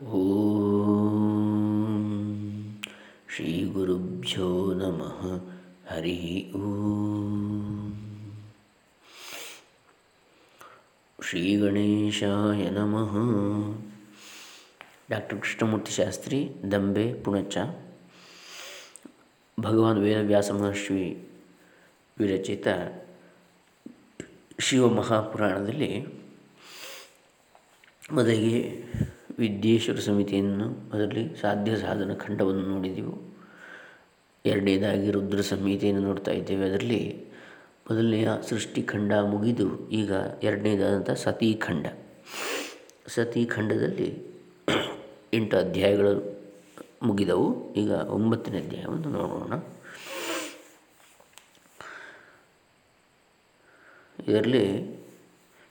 ಓಂ ಶ್ರೀ ಗುರುಭ್ಯೋ ನಮಃ ಹರಿ ಓಂ ಶ್ರೀ ಗಣೇಶಾಯ ನಮಃ ಡಾಕ್ಟರ್ ಕೃಷ್ಣಮೂರ್ತಿ ಶಾಸ್ತ್ರಿ ದಂಬೆ ಪುಣಚ ಭಗವಾನ್ ವೇದವ್ಯಾಸ ಮಹರ್ಷಿ ವಿರಚಿತ ಶಿವಮಹಾಪುರಾಣದಲ್ಲಿ ಮೊದಲಿಗೆ ವಿದ್ಯೇಶ್ವರ ಸಮಿತಿಯನ್ನು ಅದರಲ್ಲಿ ಸಾಧ್ಯ ಸಾಧನ ಖಂಡವನ್ನು ನೋಡಿದೆವು. ಎರಡನೇದಾಗಿ ರುದ್ರ ಸಂಹಿತೆಯನ್ನು ನೋಡ್ತಾ ಇದ್ದೇವೆ. ಅದರಲ್ಲಿ ಮೊದಲನೆಯ ಸೃಷ್ಟಿಖಂಡ ಮುಗಿದು ಈಗ ಎರಡನೇದಾದಂಥ ಸತೀಖಂಡ ಸತೀಖಂಡದಲ್ಲಿ ಎಂಟು ಅಧ್ಯಾಯಗಳು ಮುಗಿದವು. ಈಗ ಒಂಬತ್ತನೇ ಅಧ್ಯಾಯವನ್ನು ನೋಡೋಣ. ಇದರಲ್ಲಿ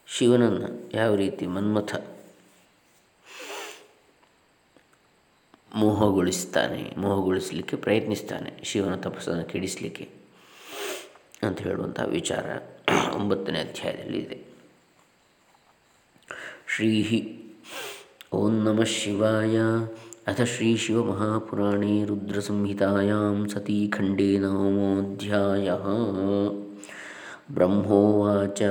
ಶಿವನನ್ನು ಯಾವ ರೀತಿ ಮನ್ಮಥ ಮೋಹಗೊಳಿಸ್ತಾನೆ, ಮೋಹಗೊಳಿಸಲಿಕ್ಕೆ ಪ್ರಯತ್ನಿಸ್ತಾನೆ, ಶಿವನ ತಪಸ್ಸನ್ನು ಕೆಡಿಸಲಿಕ್ಕೆ ಅಂತ ಹೇಳುವಂಥ ವಿಚಾರ ಒಂಬತ್ತನೇ ಅಧ್ಯಾಯದಲ್ಲಿ ಇದೆ. ಶ್ರೀ ಓಂ ನಮಃ ಶಿವಾಯ, ಅಥ ಶ್ರೀ ಶಿವಮಹಾಪುರಾಣೇ ರುದ್ರಸಂಹಿತಾಯಾಂ ಸತೀಖಂಡೇ ನವಮೋಧ್ಯಾಯ ಬ್ರಹ್ಮೋವಾಚ,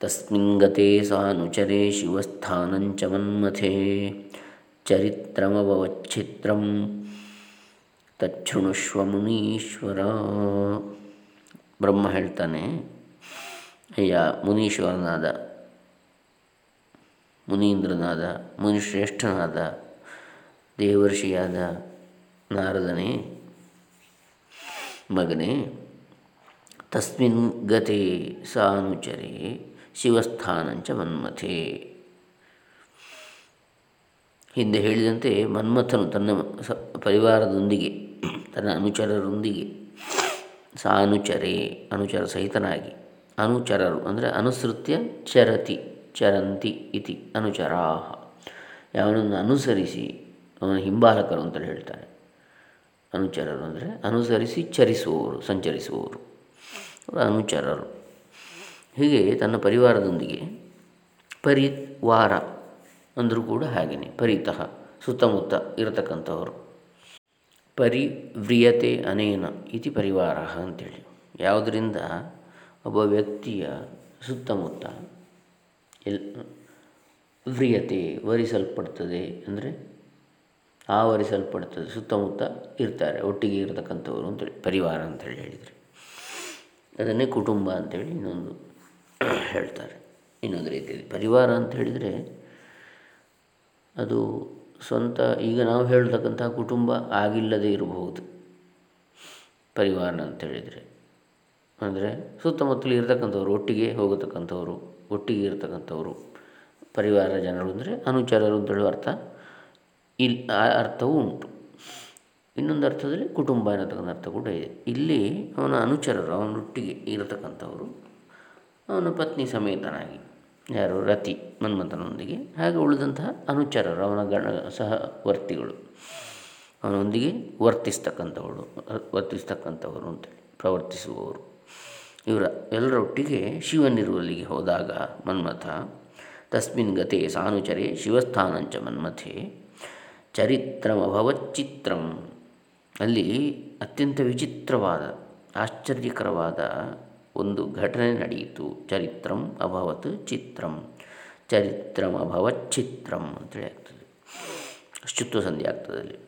ತಸ್ಮಿನ್ ಗತೆ ಸಾನುಚರೆ ಶಿವಸ್ಥಾನಂಚ ಮನ್ಮಥೆ. ಚರಿತ್ರಮವಚ್ಛಿತ್ರಂ ತಚ್ಛೃಣುಷ್ವ ಮುನೀಶ್ವರ ಬ್ರಹ್ಮ ಹೇಳ್ತಾನೆ, ಅಯ್ಯ, ಮುನೀಶ್ವರನಾದ, ಮುನೀಂದ್ರನಾದ, ಮುನಿಶ್ರೇಷ್ಠನಾದ, ದೇವರ್ಷಿಯಾದ ನಾರದನೇ, ಮಗನೇ, ತಸ್ಮಿನ್ ಗತೆ ಸಾನುಚರೇ ಶಿವಸ್ಥಾನಂಚ ಮನ್ಮಥೆ. ಹಿಂದೆ ಹೇಳಿದಂತೆ ಮನ್ಮಥನು ತನ್ನ ಸ ಪರಿವಾರದೊಂದಿಗೆ, ತನ್ನ ಅನುಚರರೊಂದಿಗೆ, ಸಾನುಚರೆ, ಅನುಚರ ಸಹಿತನಾಗಿ, ಅನುಚರರು ಅಂದರೆ ಅನುಸೃತ್ಯ ಚರತಿ, ಚರಂತಿ ಇತಿ, ಅನುಚರಾಹ. ಯಾವನನ್ನು ಅನುಸರಿಸಿ ಅವನ ಹಿಂಬಾಲಕರು ಅಂತ ಹೇಳ್ತಾರೆ. ಅನುಚರರು ಅಂದರೆ ಅನುಸರಿಸಿ ಚರಿಸುವವರು, ಸಂಚರಿಸುವವರು. ಅನುಚರರು. ಹೀಗೆ ತನ್ನ ಪರಿವಾರದೊಂದಿಗೆ ಪರಿವಾರ ಅಂದರೂ ಕೂಡ ಹಾಗೆಯೇ ಪರಿತಃ, ಸುತ್ತಮುತ್ತ ಇರತಕ್ಕಂಥವರು. ಪರಿವ್ರಿಯತೆ ಅನೇನ ಇತಿ ಪರಿವಾರ ಅಂತೇಳಿ. ಯಾವುದರಿಂದ ಒಬ್ಬ ವ್ಯಕ್ತಿಯ ಸುತ್ತಮುತ್ತ ಎಲ್, ವ್ರಿಯತೆ ವರಿಸಲ್ಪಡ್ತದೆ ಅಂದರೆ ಆವರಿಸಲ್ಪಡ್ತದೆ, ಸುತ್ತಮುತ್ತ ಇರ್ತಾರೆ, ಒಟ್ಟಿಗೆ ಇರತಕ್ಕಂಥವರು ಅಂತೇಳಿ, ಪರಿವಾರ ಅಂತೇಳಿ ಹೇಳಿದರೆ. ಅದನ್ನೇ ಕುಟುಂಬ ಅಂತೇಳಿ ಇನ್ನೊಂದು ಹೇಳ್ತಾರೆ. ಇನ್ನೊಂದು ರೀತಿಯಲ್ಲಿ ಪರಿವಾರ ಅಂತ ಹೇಳಿದರೆ ಅದು ಸ್ವಂತ, ಈಗ ನಾವು ಹೇಳ್ತಕ್ಕಂಥ ಕುಟುಂಬ ಆಗಿಲ್ಲದೇ ಇರಬಹುದು. ಪರಿವಾರ ಅಂತ ಹೇಳಿದರೆ. ಅಂದರೆ ಸುತ್ತಮುತ್ತಲು ಇರತಕ್ಕಂಥವ್ರು, ಒಟ್ಟಿಗೆ ಹೋಗತಕ್ಕಂಥವ್ರು, ಒಟ್ಟಿಗೆ ಇರತಕ್ಕಂಥವ್ರು, ಪರಿವಾರ ಜನರು ಅಂದರೆ ಅನುಚರರು ಅಂತ ಹೇಳುವ ಅರ್ಥ. ಇಲ್ಲಿ ಆ ಅರ್ಥವೂ ಉಂಟು. ಇನ್ನೊಂದು ಅರ್ಥದಲ್ಲಿ ಕುಟುಂಬ ಅನ್ನತಕ್ಕಂಥ ಅರ್ಥ ಕೂಡ ಇದೆ. ಇಲ್ಲಿ ಅವನ ಅನುಚರರು, ಅವನೊಟ್ಟಿಗೆ ಇರತಕ್ಕಂಥವರು, ಅವನ ಪತ್ನಿ ಸಮೇತನಾಗಿ. ಯಾರು? ರತಿ ಮನ್ಮಥನೊಂದಿಗೆ. ಹಾಗೆ ಉಳಿದಂತಹ ಅನುಚರರು ಅವನ ಗಣ ಸಹವರ್ತಿಗಳು. ಅವನೊಂದಿಗೆ ವರ್ತಿಸ್ತಕ್ಕಂಥವಳು, ವರ್ತಿಸ್ತಕ್ಕಂಥವರು ಅಂತೇಳಿ ಪ್ರವರ್ತಿಸುವವರು. ಇವರ ಎಲ್ಲರೊಟ್ಟಿಗೆ ಶಿವನಿರುವಲ್ಲಿಗೆ ಹೋದಾಗ ಮನ್ಮಥ, ತಸ್ಮಿನ್ ಗತೆ ಸಾನುಚರೆ ಶಿವಸ್ಥಾನಂಚ ಮನ್ಮಥೆ, ಚರಿತ್ರಮಭವಚ್ಚಿತ್ರಂ. ಅಲ್ಲಿ ಅತ್ಯಂತ ವಿಚಿತ್ರವಾದ, ಆಶ್ಚರ್ಯಕರವಾದ ಒಂದು ಘಟನೆ ನಡೆಯಿತು. ಚರಿತ್ರಂ ಅಭವತ್ ಚಿತ್ರಂ. ಚರಿತ್ರಂ ಅಭವತ್ ಚಿತ್ರಂ ಅಂತೇಳಿ ಆಗ್ತದೆ. ಶುತ್ವ ಸಂಧಿ ಆಗ್ತದೆ ಅಲ್ಲಿ.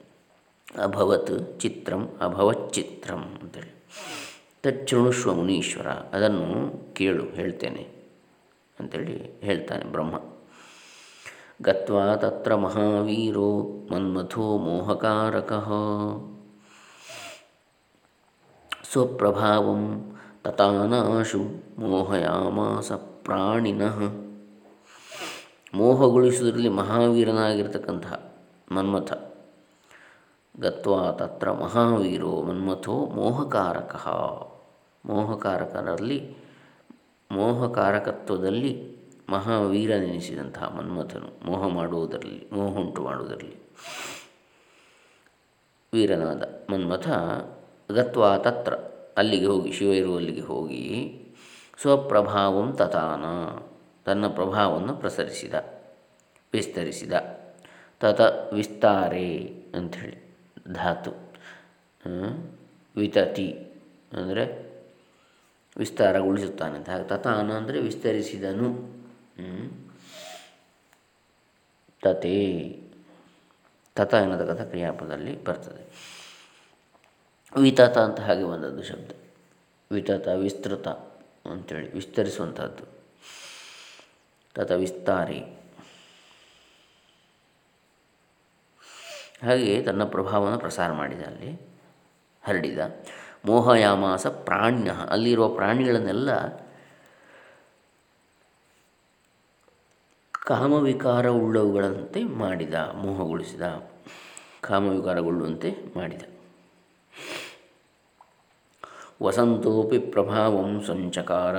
ಅಭವತ್ ಚಿತ್ರಂ ಅಭವತ್ ಚಿತ್ರಂ ಅಂತೇಳಿ ತಚ್ಚೃಣುಷ್ವ ಮುನೀಶ್ವರ ಅದನ್ನು ಕೇಳು, ಹೇಳ್ತೇನೆ ಅಂತೇಳಿ ಹೇಳ್ತಾನೆ ಬ್ರಹ್ಮ. ಗತ್ವಾ ತತ್ರ ಮಹಾವೀರೋ ಮನ್ಮಥೋ ಮೋಹಕಾರಕಃ. ಸ್ವಪ್ರಭಾವಂ ತಥಾನಾಶು ಮೋಹಯಾಮಾಸ ಪ್ರಾಣಿನಃ. ಮೋಹಗೊಳಿಸುವುದರಲ್ಲಿ ಮಹಾವೀರನಾಗಿರ್ತಕ್ಕಂತಹ ಮನ್ಮಥ. ಗತ್ವಾ ತತ್ರ ಮಹಾವೀರೋ ಮನ್ಮಥೋ ಮೋಹಕಾರಕ. ಮೋಹಕಾರಕರಲ್ಲಿ, ಮೋಹಕಾರಕತ್ವದಲ್ಲಿ ಮಹಾವೀರನೆನಿಸಿದಂತಹ ಮನ್ಮಥನು ಮೋಹ ಮಾಡುವುದರಲ್ಲಿ ಮೋಹ ಉಂಟು ಮಾಡುವುದರಲ್ಲಿ. ವೀರನಾದ ಮನ್ಮಥ ಗತ್ವಾ ತತ್ರ ಅಲ್ಲಿಗೆ ಹೋಗಿ ಶಿವ ಇರುವಲ್ಲಿಗೆ ಹೋಗಿ ಸ್ವಪ್ರಭಾವಂ ತಥಾನ, ತನ್ನ ಪ್ರಭಾವವನ್ನು ಪ್ರಸರಿಸಿದ, ವಿಸ್ತರಿಸಿದ. ತತ ವಿಸ್ತಾರೆ ಅಂಥೇಳಿ, ಧಾತು ವಿತತಿ, ಅಂದರೆ ವಿಸ್ತಾರಗೊಳಿಸುತ್ತಾನೆ ಅಂತ ಹಾಗೆ ತತಾನ ಅಂದರೆ ವಿಸ್ತರಿಸಿದನು. ತತೇ ತತ ಎನ್ನತಕ್ಕಂಥ ಕ್ರಿಯಾಪದಲ್ಲಿ ಬರ್ತದೆ. ವಿತತ ಅಂತ ಹಾಗೆ ಬಂದದ್ದು ಶಬ್ದ. ವಿತತ, ವಿಸ್ತೃತ ಅಂಥೇಳಿ ವಿಸ್ತರಿಸುವಂಥದ್ದು ತತ ವಿಸ್ತಾರಿ. ಹಾಗೆ ತನ್ನ ಪ್ರಭಾವವನ್ನು ಪ್ರಸಾರ ಮಾಡಿದ ಅಲ್ಲಿ, ಹರಡಿದ. ಮೋಹಯಾಮಾಸ ಪ್ರಾಣ್ಯ. ಅಲ್ಲಿರುವ ಪ್ರಾಣಿಗಳನ್ನೆಲ್ಲ ಕಾಮವಿಕಾರವುಳ್ಳವುಗಳಂತೆ ಮಾಡಿದ, ಮೋಹಗೊಳಿಸಿದ, ಕಾಮವಿಕಾರಗೊಳ್ಳುವಂತೆ ಮಾಡಿದ. ವಸಂತೋಪಿ ಪ್ರಭಾವಂ ಸಂಚಕಾರ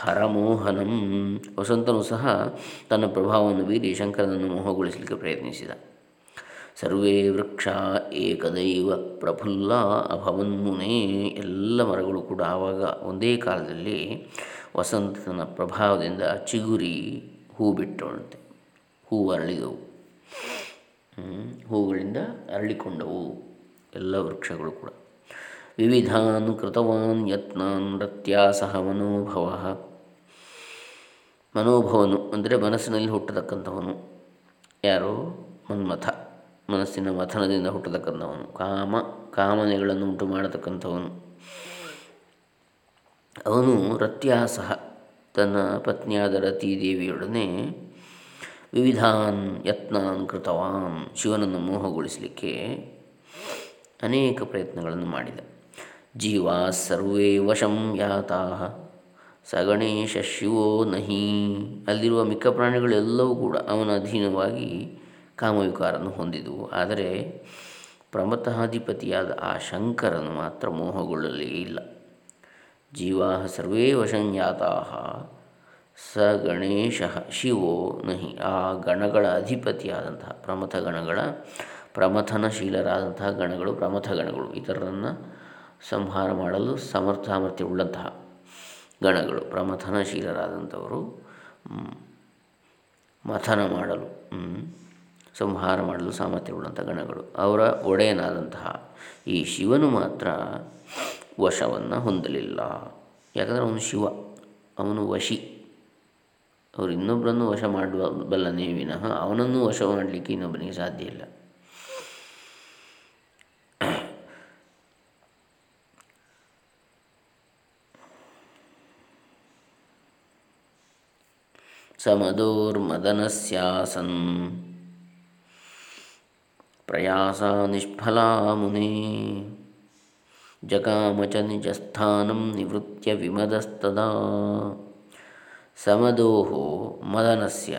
ಹರಮೋಹನಂ. ವಸಂತನು ಸಹ ತನ್ನ ಪ್ರಭಾವವನ್ನು ಬೀರಿ ಶಂಕರನನ್ನು ಮೋಹಗೊಳಿಸಲಿಕ್ಕೆ ಪ್ರಯತ್ನಿಸಿದ. ಸರ್ವೇ ವೃಕ್ಷ ಏಕದೈವ ಪ್ರಫುಲ್ಲ ಅಭವನ್ಮುನೇ ಎಲ್ಲ ಮರಗಳು ಕೂಡ ಆವಾಗ ಒಂದೇ ಕಾಲದಲ್ಲಿ ವಸಂತನ ಪ್ರಭಾವದಿಂದ ಚಿಗುರಿ ಹೂ ಬಿಟ್ಟವಂತೆ ಹೂ ಅರಳಿದವು ಹೂಗಳಿಂದ ಅರಳಿಕೊಂಡವು ಎಲ್ಲ ವೃಕ್ಷಗಳು ಕೂಡ. ವಿವಿಧಾನ್ ಕೃತವಾನ್ ಯತ್ನಾನ್ ರತ್ಯಾಸಹ ಮನೋಭವ. ಮನೋಭವನು ಅಂದರೆ ಮನಸ್ಸಿನಲ್ಲಿ ಹುಟ್ಟತಕ್ಕಂಥವನು. ಯಾರು? ಮನ್ಮಥ. ಮನಸ್ಸಿನ ಮಥನದಿಂದ ಹುಟ್ಟತಕ್ಕಂಥವನು. ಕಾಮ, ಕಾಮನೆಗಳನ್ನು ಉಂಟು ಮಾಡತಕ್ಕಂಥವನು. ಅವನು ರತ್ಯಾಸಹ ತನ್ನ ಪತ್ನಿಯಾದ ರತೀದೇವಿಯೊಡನೆ ವಿವಿಧಾನ್ ಯತ್ನಾನ್ ಕೃತವಾನ್ ಶಿವನನ್ನು ಮೋಹಗೊಳಿಸಲಿಕ್ಕೆ ಅನೇಕ ಪ್ರಯತ್ನಗಳನ್ನು ಮಾಡಿದ. ಜೀವ ಸರ್ವೇ ವಶಂ ಯಾತಾ ಸ ಗಣೇಶ ಶಿವೋ ನಹಿ ಅಲ್ಲಿರುವ ಮಿಕ್ಕ ಪ್ರಾಣಿಗಳೆಲ್ಲವೂ ಕೂಡ ಅವನ ಅಧೀನವಾಗಿ ಕಾಮವಿಕಾರನ್ನು ಹೊಂದಿದವು. ಆದರೆ ಪ್ರಮತಾಧಿಪತಿಯಾದ ಆ ಶಂಕರನು ಮಾತ್ರ ಮೋಹಗೊಳ್ಳಲೇ ಇಲ್ಲ. ಜೀವಾ ಸರ್ವೇ ವಶಂಯಾತಾ ಸ ಗಣೇಶ ಶಿವೋ ನಹಿ ಆ ಗಣಗಳ ಅಧಿಪತಿಯಾದಂತಹ ಪ್ರಮಥ ಗಣಗಳ ಪ್ರಮಥನಶೀಲರಾದಂತಹ ಗಣಗಳು ಪ್ರಮಥ ಗಣಗಳು ಇತರರನ್ನು ಸಂಹಾರ ಮಾಡಲು ಸಮರ್ಥ ಸಾಮರ್ಥ್ಯವುಳ್ಳಂತಹ ಗಣಗಳು ಪ್ರಮಥನಶೀಲರಾದಂಥವರು ಮಥನ ಮಾಡಲು ಸಂಹಾರ ಮಾಡಲು ಸಾಮರ್ಥ್ಯವುಳ್ಳಂಥ ಗಣಗಳು. ಅವರ ಒಡೆಯನಾದಂತಹ ಈ ಶಿವನು ಮಾತ್ರ ವಶವನ್ನು ಹೊಂದಲಿಲ್ಲ. ಯಾಕಂದರೆ ಅವನು ಶಿವ, ಅವನು ವಶಿ. ಅವರು ಇನ್ನೊಬ್ಬರನ್ನು ವಶ ಮಾಡುವ ಬಲ್ಲನೇ ವಿನಃ ಅವನನ್ನು ವಶ ಮಾಡಲಿಕ್ಕೆ ಇನ್ನೊಬ್ಬನಿಗೆ ಸಾಧ್ಯ ಇಲ್ಲ. ಸಮದೋರ್ಮದನಸ್ಯಾಸನ್ ಪ್ರಯಾಸ ನಿಷ್ಫಲಾ ಮುನೇ. ಜಗಾಮ ಚ ನಿಜಸ್ಥಾನಂ ನಿವೃತ್ಯ ವಿಮದಸ್ತದಾ. ಸಮದೋಹೋ ಮದನಸ್ಯ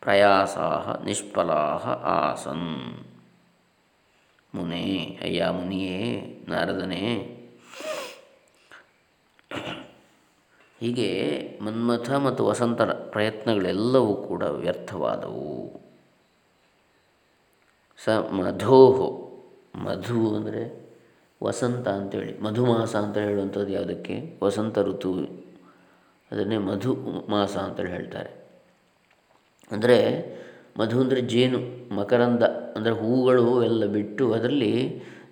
ಪ್ರಯಾಸಾ ನಿಷ್ಫಲಾ ಆಸನ್. ಮುನೇ, ಅಯ್ಯ ಮುನಿಯೇ, ನಾರದನೇ. ಹೀಗೆ ಮನ್ಮಥ ಮತ್ತು ವಸಂತರ ಪ್ರಯತ್ನಗಳೆಲ್ಲವೂ ಕೂಡ ವ್ಯರ್ಥವಾದವು. ಸ ಮಧೋಹ, ಮಧು ಅಂದರೆ ವಸಂತ ಅಂತೇಳಿ, ಮಧುಮಾಸ ಅಂತ ಹೇಳುವಂಥದ್ದು ಯಾವುದಕ್ಕೆ? ವಸಂತ ಋತು, ಅದನ್ನೇ ಮಧು ಮಾಸ ಅಂತೇಳಿ ಹೇಳ್ತಾರೆ. ಅಂದರೆ ಮಧು ಅಂದರೆ ಜೇನು, ಮಕರಂದ, ಅಂದರೆ ಹೂಗಳು ಎಲ್ಲ ಬಿಟ್ಟು ಅದರಲ್ಲಿ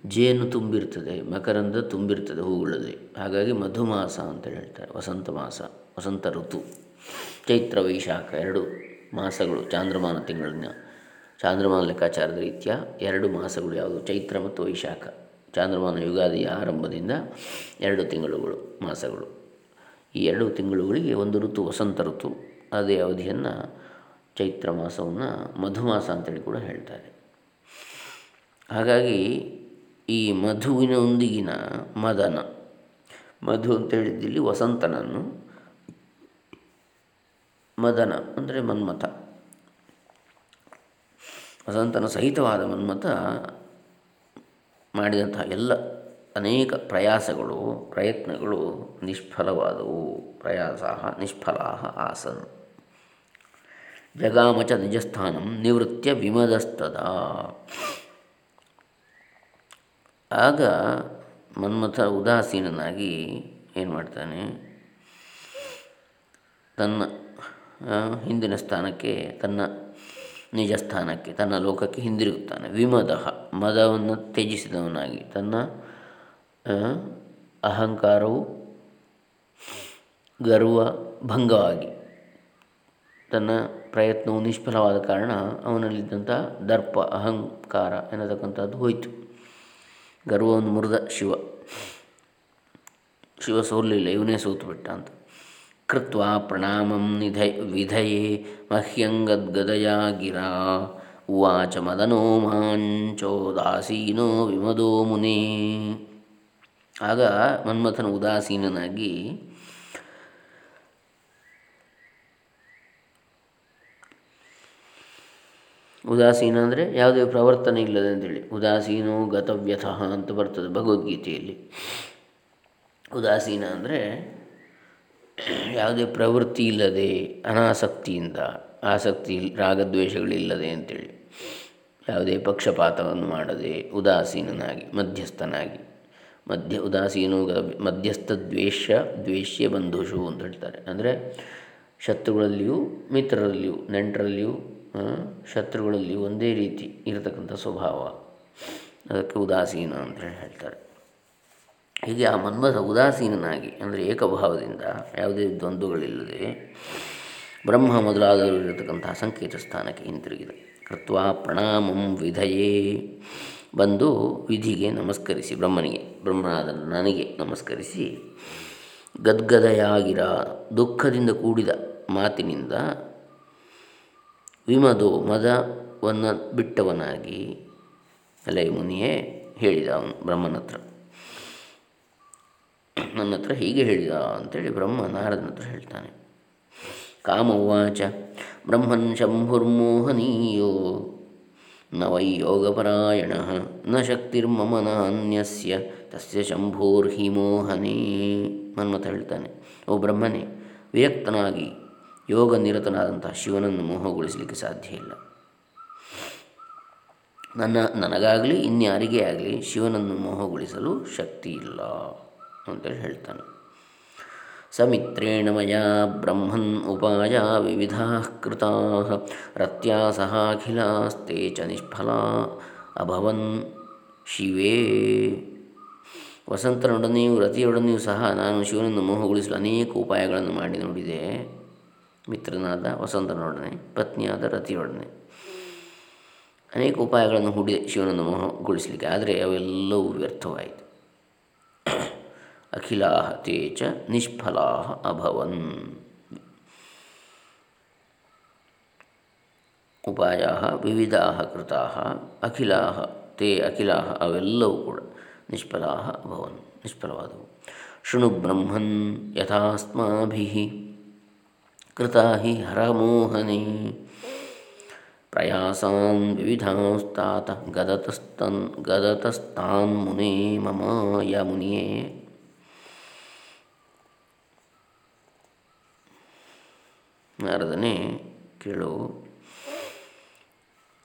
ಜೇನು ತುಂಬಿರ್ತದೆ, ಮಕರಂದ ತುಂಬಿರ್ತದೆ ಹೂಗಳಲ್ಲಿ ಹಾಗಾಗಿ ಮಧುಮಾಸ ಅಂತ ಹೇಳ್ತಾರೆ, ವಸಂತ ಮಾಸ, ವಸಂತ ಋತು. ಚೈತ್ರ, ವೈಶಾಖ ಎರಡು ಮಾಸಗಳು, ಚಾಂದ್ರಮಾನ ತಿಂಗಳಿನ ಚಾಂದ್ರಮಾನ ಲೆಕ್ಕಾಚಾರದ ರೀತಿಯ ಎರಡು ಮಾಸಗಳು ಯಾವುದು? ಚೈತ್ರ ಮತ್ತು ವೈಶಾಖ. ಚಾಂದ್ರಮಾನ ಯುಗಾದಿಯ ಆರಂಭದಿಂದ ಎರಡು ತಿಂಗಳುಗಳು, ಮಾಸಗಳು. ಈ ಎರಡು ತಿಂಗಳುಗಳಿಗೆ ಒಂದು ಋತು, ವಸಂತ ಋತು. ಅದೇ ಅವಧಿಯನ್ನು ಚೈತ್ರ ಮಾಸವನ್ನು ಮಧುಮಾಸ ಅಂತೇಳಿ ಕೂಡ ಹೇಳ್ತಾರೆ. ಹಾಗಾಗಿ ಈ ಮಧುವಿನೊಂದಿಗಿನ ಮದನ. ಮಧು ಅಂತ ಅಂತೇಳಿದ್ದಿಲ್ಲಿ ವಸಂತನನ್ನು. ಮದನ ಅಂದರೆ ಮನ್ಮಥ. ವಸಂತನ ಸಹಿತವಾದ ಮನ್ಮಥ ಮಾಡಿದಂತಹ ಎಲ್ಲ ಅನೇಕ ಪ್ರಯಾಸಗಳು, ಪ್ರಯತ್ನಗಳು ನಿಷ್ಫಲವಾದವು. ಪ್ರಯಾಸ ನಿಷ್ಫಲ ಆಸನ್. ಜಗಾಮಚ ನಿಜಸ್ಥಾನಂ ನಿವೃತ್ಯ ವಿಮದಸ್ತದ. ಆಗ ಮನ್ಮಥ ಉದಾಸೀನನಾಗಿ ಏನು ಮಾಡ್ತಾನೆ? ತನ್ನ ಹಿಂದಿನ ಸ್ಥಾನಕ್ಕೆ, ತನ್ನ ನಿಜ ಸ್ಥಾನಕ್ಕೆ, ತನ್ನ ಲೋಕಕ್ಕೆ ಹಿಂದಿರುಗುತ್ತಾನೆ. ವಿಮದ ಮದವನ್ನು ತ್ಯಜಿಸಿದವನಾಗಿ. ತನ್ನ ಅಹಂಕಾರವು ಗರ್ವ ಭಂಗವಾಗಿ. ತನ್ನ ಪ್ರಯತ್ನವು ನಿಷ್ಫಲವಾದ ಕಾರಣ ಅವನಲ್ಲಿದ್ದಂಥ ದರ್ಪ, ಅಹಂಕಾರ ಎನ್ನತಕ್ಕಂಥದ್ದು ಹೋಯಿತು. ಗರ್ವವನ್ನು ಮುರಿದ ಶಿವ. ಶಿವ ಸೋಲಿಲ್ಲ ಇವನೇ ಸೋತು ಬಿಟ್ಟ ಅಂತ. ಕೃತ್ವ ಪ್ರಣಾಮಂ ನಿಧ, ವಿಧಯೇ ಮಹ್ಯಂಗದ್ಗದಯ ಗಿರಾ. ಉವಾಚ ಮದನೋ ಮಾಂಚೋದಾಸೀನೋ ವಿಮದೋ ಮುನೇ. ಆಗ ಮನ್ಮಥನ ಉದಾಸೀನನಾಗಿ ಉದಾಸೀನ ಅಂದರೆ ಯಾವುದೇ ಪ್ರವರ್ತನೆ ಇಲ್ಲದೆ ಅಂತೇಳಿ. ಉದಾಸೀನೋ ಗತವ್ಯಥಃ ಅಂತ ಬರ್ತದೆ ಭಗವದ್ಗೀತೆಯಲ್ಲಿ. ಉದಾಸೀನ ಅಂದರೆ ಯಾವುದೇ ಪ್ರವೃತ್ತಿ ಇಲ್ಲದೆ, ಅನಾಸಕ್ತಿಯಿಂದ, ಆಸಕ್ತಿ ರಾಗದ್ವೇಷಗಳಿಲ್ಲದೆ ಅಂತೇಳಿ. ಯಾವುದೇ ಪಕ್ಷಪಾತವನ್ನು ಮಾಡದೆ, ಉದಾಸೀನನಾಗಿ, ಮಧ್ಯಸ್ಥನಾಗಿ. ಮಧ್ಯ, ಉದಾಸೀನ ಮಧ್ಯಸ್ಥ ದ್ವೇಷ ದ್ವೇಷ್ಯ ಬಂಧುಷು ಅಂತ ಹೇಳ್ತಾರೆ. ಅಂದರೆ ಶತ್ರುಗಳಲ್ಲಿಯೂ, ಮಿತ್ರರಲ್ಲಿಯೂ, ನೆಂಟರಲ್ಲಿಯೂ ಶತ್ರುಗಳಲ್ಲಿಯೂ ಒಂದೇ ರೀತಿ ಇರತಕ್ಕಂಥ ಸ್ವಭಾವ. ಅದಕ್ಕೆ ಉದಾಸೀನ ಅಂತ ಹೇಳ್ತಾರೆ. ಹೀಗೆ ಆ ಮನ್ಮಥ ಉದಾಸೀನನಾಗಿ, ಅಂದರೆ ಏಕಭಾವದಿಂದ, ಯಾವುದೇ ದ್ವಂದ್ವಗಳಿಲ್ಲದೆ ಬ್ರಹ್ಮ ಮೊದಲಾದವರು ಇರತಕ್ಕಂತಹ ಸಂಕೇತ ಸ್ಥಾನಕ್ಕೆ ಹಿಂತಿರುಗಿದೆ. ಕೃತ್ವ ಪ್ರಣಾಮಂ ವಿಧಯೇ ಬಂದು ವಿಧಿಗೆ ನಮಸ್ಕರಿಸಿ, ಬ್ರಹ್ಮನಿಗೆ ಬ್ರಹ್ಮನಾದ ನನಗೆ ನಮಸ್ಕರಿಸಿ, ಗದ್ಗದೆಯಾಗಿರ ದುಃಖದಿಂದ ಕೂಡಿದ ಮಾತಿನಿಂದ ವಿಮದು ಮದವನ್ನು ಬಿಟ್ಟವನಾಗಿ, ಅಲೈ ಮುನಿಯೇ ಹೇಳಿದ ಅವನು ಬ್ರಹ್ಮನ ಹತ್ರ ನನ್ನ ಹತ್ರ ಹೀಗೆ ಹೇಳಿದ ಅಂತೇಳಿ ಬ್ರಹ್ಮ ನಾರದನ ಹತ್ರ ಹೇಳ್ತಾನೆ. ಕಾಮವಾಚ ಬ್ರಹ್ಮನ್ ಶಂಭುರ್ಮೋಹನೀಯೋ, ನ ವೈ ಯೋಗಪರಾಯಣ, ನ ಶಕ್ತಿರ್ಮಮ ನಾನ್ಯಸ್ಯ ತಸ್ಯ ಶಂಭೋರ್ಹಿ ಮೋಹನೇ ಮನ್ಮಥ ಹೇಳ್ತಾನೆ. ಓ ಬ್ರಹ್ಮನೇ, ವಿರಕ್ತನಾಗಿ ಯೋಗ ನಿರತನಾದಂತಹ ಶಿವನನ್ನು ಮೋಹಗೊಳಿಸಲಿಕ್ಕೆ ಸಾಧ್ಯ ಇಲ್ಲ. ನನ್ನ, ನನಗಾಗಲಿ, ಇನ್ಯಾರಿಗೇ ಆಗಲಿ ಶಿವನನ್ನು ಮೋಹಗೊಳಿಸಲು ಶಕ್ತಿ ಇಲ್ಲ ಅಂತೇಳಿ ಹೇಳ್ತಾನೆ. ಸಮಿತ್ರೇಣ ಮಯ ಬ್ರಹ್ಮನ್ ಉಪಾಯ ವಿವಿಧ ಕೃತಾ ರತ್ಯಾ ಸಹಾಖಿಲಾಸ್ತೆ ಚ ನಿಷ್ಫಲ ಅಭವನ್ ಶಿವೇ. ವಸಂತನೊಡನೆಯೂ ರತಿಯೊಡನೆಯೂ ಸಹ ನಾನು ಶಿವನನ್ನು ಮೋಹಗೊಳಿಸಲು ಅನೇಕ ಉಪಾಯಗಳನ್ನು ಮಾಡಿ ನೋಡಿದೆ. ಮಿತ್ರನಾದ ವಸಂತನೊಡನೆ, ಪತ್ನಿಯಾದ ರತಿಯೊಡನೆ. ಅನೇಕ ಉಪಾಯಗಳನ್ನು ಹೂಡಿದೆ ಶಿವನನ್ನು ಮೋಹಗೊಳಿಸಲಿಕ್ಕೆ, ಆದರೆ ಅವೆಲ್ಲವೂ ವ್ಯರ್ಥವಾಯಿತು. ಅಖಿಲಾ ತೇ ಚ ನಿಷ್ಫಲಾ ಅಭವನ್. ಉಪಾಯ ವಿವಿಧ ಕೃತ ಅಖಿಲಾ ತೇ ಅಖಿಲಾ ಅವೆಲ್ಲವೂ ಕೂಡ ನಿಷ್ಫಲಾ ಅಭವನ್, ನಿಷ್ಫಲವಾದವು. ಶೃಣು ಬ್ರಹ್ಮನ್ ಯಥಾಸ್ಮಾಭಿ. ಕೃತಾ ಹಿ ಹರಮೋಹನೆ ಪ್ರಯಾಸಾನ್ ವಿವಿಧಾಂಸ್ತಾತ ಗದತಸ್ತನ್ ಗದತಸ್ತಾನ್ ಮುನಿ ಮಮ ಯ ಮುನಿಯೇ ನಾರದನೇ ಕೇಳು,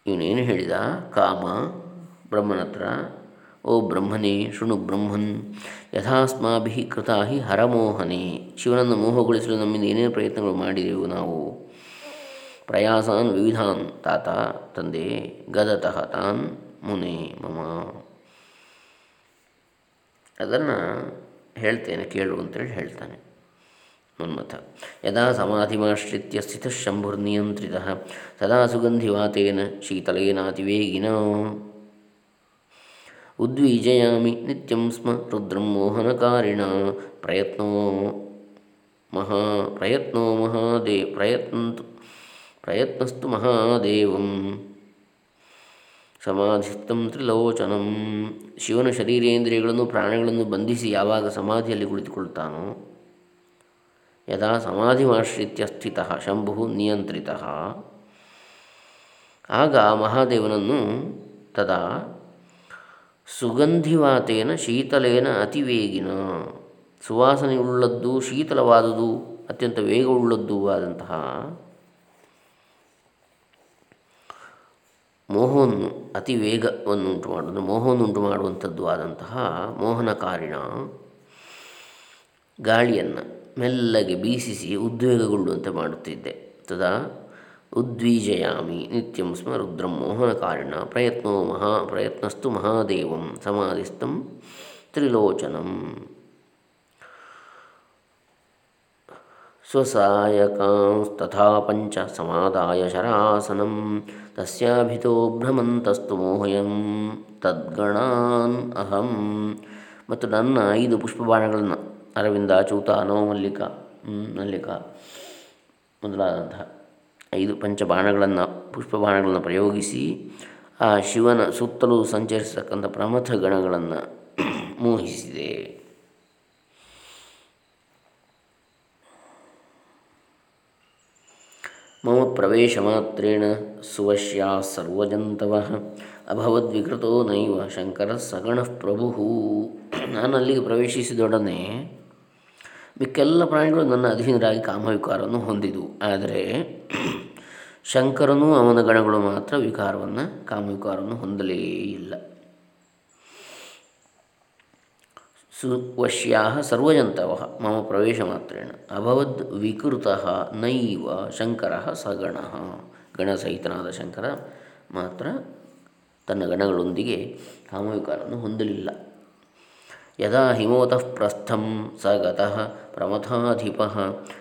ಇವನೇನು ಹೇಳಿದ? ಕಾಮ ಬ್ರಹ್ಮನ ಹತ್ರ ಓ ಬ್ರಹ್ಮನೇ, ಶೃಣು ಬ್ರಹ್ಮನ್, ಯಥಾಸ್ಮಾಭಿ ಕೃತ ಹಿ ಹರಮೋಹನೆ. ಶಿವನನ್ನು ಮೋಹಗೊಳಿಸಲು ನಮ್ಮಿಂದ ಏನೇನು ಪ್ರಯತ್ನಗಳು ಮಾಡಿದೆವು ನಾವು? ಪ್ರಯಾಸಾನ್ ವಿವಿಧಾನ್, ತಾತ, ತಂದೆ, ಗದತಃ ತಾನ್, ಮುನೆ, ಮಮ. ಅದನ್ನು ಹೇಳ್ತೇನೆ, ಕೇಳು ಅಂತೇಳಿ ಹೇಳ್ತಾನೆ ಮನ್ಮಥ. ಯದಾ ಸಮಾಧಿಮಾಶ್ರಿತ್ಯ ಸ್ಥಿತಃಶಂಭುರ್ನಿಯಂತ್ರಿತ ಸದಾ ಸುಗಂಧಿವಾತೇನ ಶೀತಲೇನಾತಿವೇಗಿನ? ಉದ್ವೀಜಯಾಮಿ ನಿತ್ಯಂ ಸ್ಮ ರುದ್ರಂ ಮೋಹನಕಾರಿಣ ಪ್ರಯತ್ನೋ ಮಹಾ ಪ್ರಯತ್ನೋ ಮಹಾದೇ ಪ್ರಯತ್ನ ಪ್ರಯತ್ನಸ್ತು ಮಹಾದೇವಂ ಸಮಾಧಿಸ್ತಂ ತ್ರಿಲೋಚನಂ ಶಿವನ ಶರೀರೇಂದ್ರಿಯಗಳನ್ನು ಪ್ರಾಣಗಳನ್ನು ಬಂಧಿಸಿ ಯಾವಾಗ ಸಮಾಧಿಯಲ್ಲಿ ಕುಳಿತುಕೊಳ್ತಾನೋ ಯದಾ ಸಮಾಧಿಮಾಶ್ರಿತ್ಯ ಸ್ಥಿತ ಶಂಭು ನಿಯಂತ್ರಿತ ಆಗ ಮಹಾದೇವನನ್ನು ತದಾ ಸುಗಂಧಿವಾತೇನ ಶೀತಲೇನ ಅತಿವೇಗಿನ. ಸುವಾಸನೆಯುಳ್ಳದ್ದು ಶೀತಲವಾದುದು ಅತ್ಯಂತ ವೇಗವುಳ್ಳದ್ದು ಆದಂತಹ ಮೋಹವನ್ನು ಅತಿ ವೇಗವನ್ನು ಉಂಟು ಮಾಡುವುದು ಮೋಹವನ್ನು ಉಂಟು ಮಾಡುವಂಥದ್ದು ಆದಂತಹ ಮೋಹನಕಾರಿಣ ಗಾಳಿಯನ್ನು ಮೆಲ್ಲಗೆ ಬೀಸಿಸಿ ಉದ್ವೇಗಗೊಳ್ಳುವಂತೆ ಮಾಡುತ್ತಿದ್ದೆ. ತದಾ ಉದ್ವೀಜಯಾಮಿ. ನಿತ್ಯಂ ಸ್ಮ ರುದ್ರಂ ಮೋಹನಕಾರಿಣ. ಪ್ರಯತ್ನೋ ಮಹಾ, ಪ್ರಯತ್ನಸ್ತು ಮಹಾದೇವಂ. ಸಮಾಧಿಸ್ಥಂ ತ್ರಿಲೋಚನಂ. ಸ್ವಸಾಯಕಾಂಸ್ತಥಾ ಪಂಚ ಸಮಾದಾಯ ಶರಾಸನಂ. ತಸ್ಯಾಭಿತೋ ಭ್ರಮಂತಸ್ತು ಮೋಹಯಂ. ತದ್ಗಣಾನ್ ಅಹಂ. ಮತ್ತು ನನ್ನ ಐದು ಪುಷ್ಪಬಾಣಗಳನ್ನು. ಅರವಿಂದ, ಚೂತ, ನವಮಲ್ಲಿಕ ಮಲ್ಲಿಕ ಮೊದಲಾದಂತಹ ಐದು ಪಂಚಬಾಣಗಳನ್ನು, ಪುಷ್ಪಬಾಣಗಳನ್ನು ಪ್ರಯೋಗಿಸಿ, ಆ ಶಿವನ ಸುತ್ತಲೂ ಸಂಚರಿಸತಕ್ಕಂಥ ಪ್ರಮಥ ಗಣಗಳನ್ನು ಮೋಹಿಸಿದೆ. ಮಮ ಪ್ರವೇಶ ಮಾತ್ರೇಣ ಸುವಶ್ಯಾ ಸರ್ವಜಂತವ ಅಭವದ್ವಿಕೃತೋ ನೈವ ಶಂಕರ ಸಗಣ ಪ್ರಭು. ನಾನು ಅಲ್ಲಿಗೆ ಪ್ರವೇಶಿಸಿದೊಡನೆ ಮಿಕ್ಕೆಲ್ಲ ಪ್ರಾಣಿಗಳು ನನ್ನ ಅಧೀನರಾಗಿ ಕಾಮವಿಕಾರವನ್ನು ಹೊಂದಿದವು. ಆದರೆ ಶಂಕರನೂ ಅವನ ಗಣಗಳು ಮಾತ್ರ ವಿಕಾರವನ್ನು, ಕಾಮವಿಕಾರವನ್ನು ಹೊಂದಲೇ ಇಲ್ಲ. ಸುವಶ್ಯಾ ಸರ್ವಜಂತವ, ಮಮ ಪ್ರವೇಶ ಮಾತ್ರೇಣ. ಅಭವದ್ ವಿಕೃತ ನೈವ ಶಂಕರ ಸಗಣ. ಗಣಸಹಿತನಾದ ಶಂಕರ ಮಾತ್ರ ತನ್ನ ಗಣಗಳೊಂದಿಗೆ ಕಾಮವಿಕಾರವನ್ನು ಹೊಂದಲಿಲ್ಲ. ಯದಾ ಹಿಮೋತಃ ಪ್ರಸ್ಥಂ ಸ ಗತಃ ಪ್ರಮಥಾಧಿಪ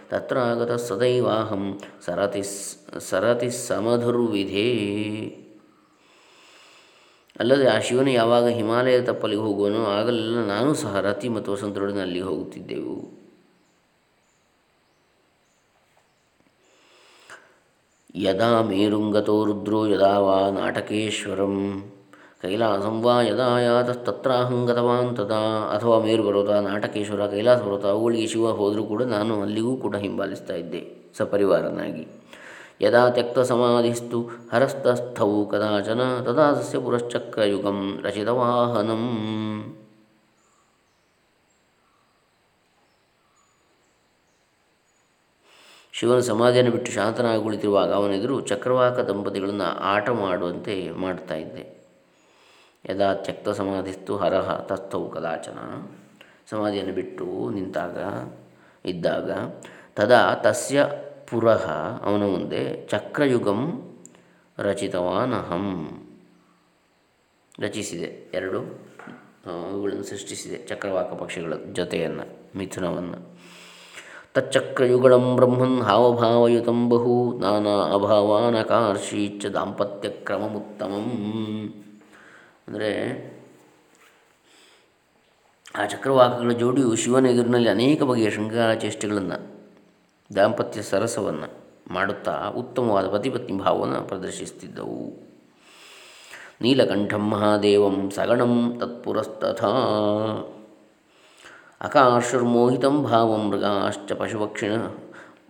ತತ್ರಾಗತ ಸದೈವಾಹಂ ಸರತಿ ಸರತಿ ಸಮಧುರ್ವಿಧೇ ಅಲ್ಲದೆ ಆ ಶಿವನು ಯಾವಾಗ ಹಿಮಾಲಯ ತಪ್ಪಲಿಗೆ ಹೋಗುವನೋ ಆಗಲೆಲ್ಲ ನಾನು ಸಹ ರತಿ ಮತ್ತು ವಸಂತರೊಡನೆ ಅಲ್ಲಿ ಹೋಗುತ್ತಿದ್ದೆವು. ಯದಾ ಮೇರುಂಗತೋ ರುದ್ರೋ ಯದಾ ವಾ ನಾಟಕೇಶ್ವರಂ. ಕೈಲಾಸಂ ವಾ ಯದಾ ತದಾ ಅಥವಾ ಮೇರು ನಾಟಕೇಶ್ವರ ಕೈಲಾಸ ಪರ್ವತ ಅವುಗಳಿಗೆ ಶಿವ ಹೋದರೂ ಕೂಡ ನಾನು ಅಲ್ಲಿಗೂ ಕೂಡ ಹಿಂಬಾಲಿಸ್ತಾ ಇದ್ದೆ, ಸಪರಿವಾರನಾಗಿ. ಯದಾ ತ್ಯಕ್ತ ಸಮಾಧಿಸ್ತು ಹರಸ್ತಸ್ಥವು ಕದಾಚನ ತದಾ ಸಸ್ಯ ಪುರಶ್ಚಕ್ರಯುಗಂ ರಚಿತವಾಹನಂ ಶಿವನ ಸಮಾಧಿಯನ್ನು ಬಿಟ್ಟು ಶಾಂತನಾಗಿ ಕುಳಿತಿರುವಾಗ ಅವನೆದುರು ಚಕ್ರವಾಕ ದಂಪತಿಗಳನ್ನು ಆಟ ಮಾಡುವಂತೆ ಮಾಡ್ತಾ ಇದ್ದೆ. ಯದಾ ತ್ಯಕ್ತ ಸಮಾಧಿಸ್ತು ಹರಹ ತಸ್ಥವು ಕದಾಚನ. ಸಮಾಧಿಯನ್ನು ಬಿಟ್ಟು ನಿಂತಾಗ, ಇದ್ದಾಗ ತದಾ ತಸ್ಯ ಪುರಃ ಅವನ ಮುಂದೆ ಚಕ್ರಯುಗಂ ರಚಿತವಾನ್ ಅಹಂ ರಚಿಸಿದೆ ಎರಡು ಅವುಗಳನ್ನು ಸೃಷ್ಟಿಸಿದೆ ಚಕ್ರವಾಕ ಪಕ್ಷಿಗಳ ಜೊತೆಯನ್ನು, ಮಿಥುನವನ್ನು. ತಚ್ಚಕ್ರಯುಗಳಂ ಬ್ರಹ್ಮನ್ ಹಾವಭಾವಯುತಂ ಬಹು, ನಾನಾ ಅಭಾವಾನಕಾರ್ಷೀಚ ದಾಂಪತ್ಯ ಕ್ರಮಮುತ್ತಮಂ. ಅಂದರೆ ಆ ಚಕ್ರವಾಕಗಳ ಜೋಡಿಯು ಶಿವನ ಎದುರಿನಲ್ಲಿ ಅನೇಕ ಬಗೆಯ ಶೃಂಗಾರ ಚೇಷ್ಟೆಗಳನ್ನು, ದಾಂಪತ್ಯ ಸರಸವನ್ನು ಮಾಡುತ್ತಾ ಉತ್ತಮವಾದ ಪತಿಪತ್ನಿ ಭಾವವನ್ನು ಪ್ರದರ್ಶಿಸುತ್ತಿದ್ದವು. ನೀಲಕಂಠಂ ಮಹಾದೇವಂ ಸಗಣಂ ತತ್ಪುರಸ್ತಥಾ. ಅಕಾಶುರ್ಮೋಹಿತಂ ಭಾವಂ ಮೃಗಾಶ್ಚ ಪಶುಪಕ್ಷಿಣ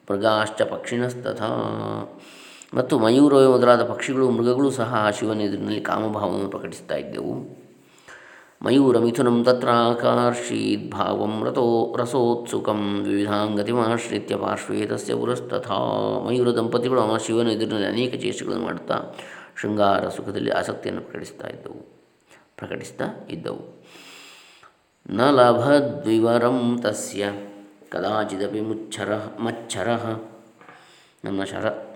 ಮೃಗಾಶ್ಚ ಪಕ್ಷಿಣಸ್ತಥಾ. ಮತ್ತು ಮಯೂರ ಮೊದಲಾದ ಪಕ್ಷಿಗಳು, ಮೃಗಗಳು ಸಹ ಆ ಶಿವನ ಎದುರಿನಲ್ಲಿ ಕಾಮಭಾವವನ್ನು ಪ್ರಕಟಿಸ್ತಾ ಇದ್ದೆವು. ಮಯೂರ ಮಿಥುನಂ ತತ್ರಾಕರ್ಷೀದ್ ಭಾವಂ ರಥೋ, ರಸೋತ್ಸುಕಂ ವಿವಿಧಾಂಗತಿಮಾಶ್ರಿತ್ಯ ಪಾರ್ಶ್ವೇ ತಸ್ಯ ಪುರಸ್ತಥಾ. ಮಯೂರ ದಂಪತಿಗಳು ಆ ಶಿವನ ಎದುರಿನಲ್ಲಿ ಅನೇಕ ಚೇಷ್ಟೆಗಳನ್ನು ಮಾಡುತ್ತಾ ಶೃಂಗಾರ ಸುಖದಲ್ಲಿ ಆಸಕ್ತಿಯನ್ನು ಪ್ರಕಟಿಸ್ತಾ ಇದ್ದವು ಪ್ರಕಟಿಸ್ತಾ ಇದ್ದವು. ನ ಲಭದ್ವಿವರಂ ತಸ್ಯ ಕದಾಚಿದಪಿ ಮುಚ್ಚರ, ಮಚ್ಚರ ನನ್ನ ಶರ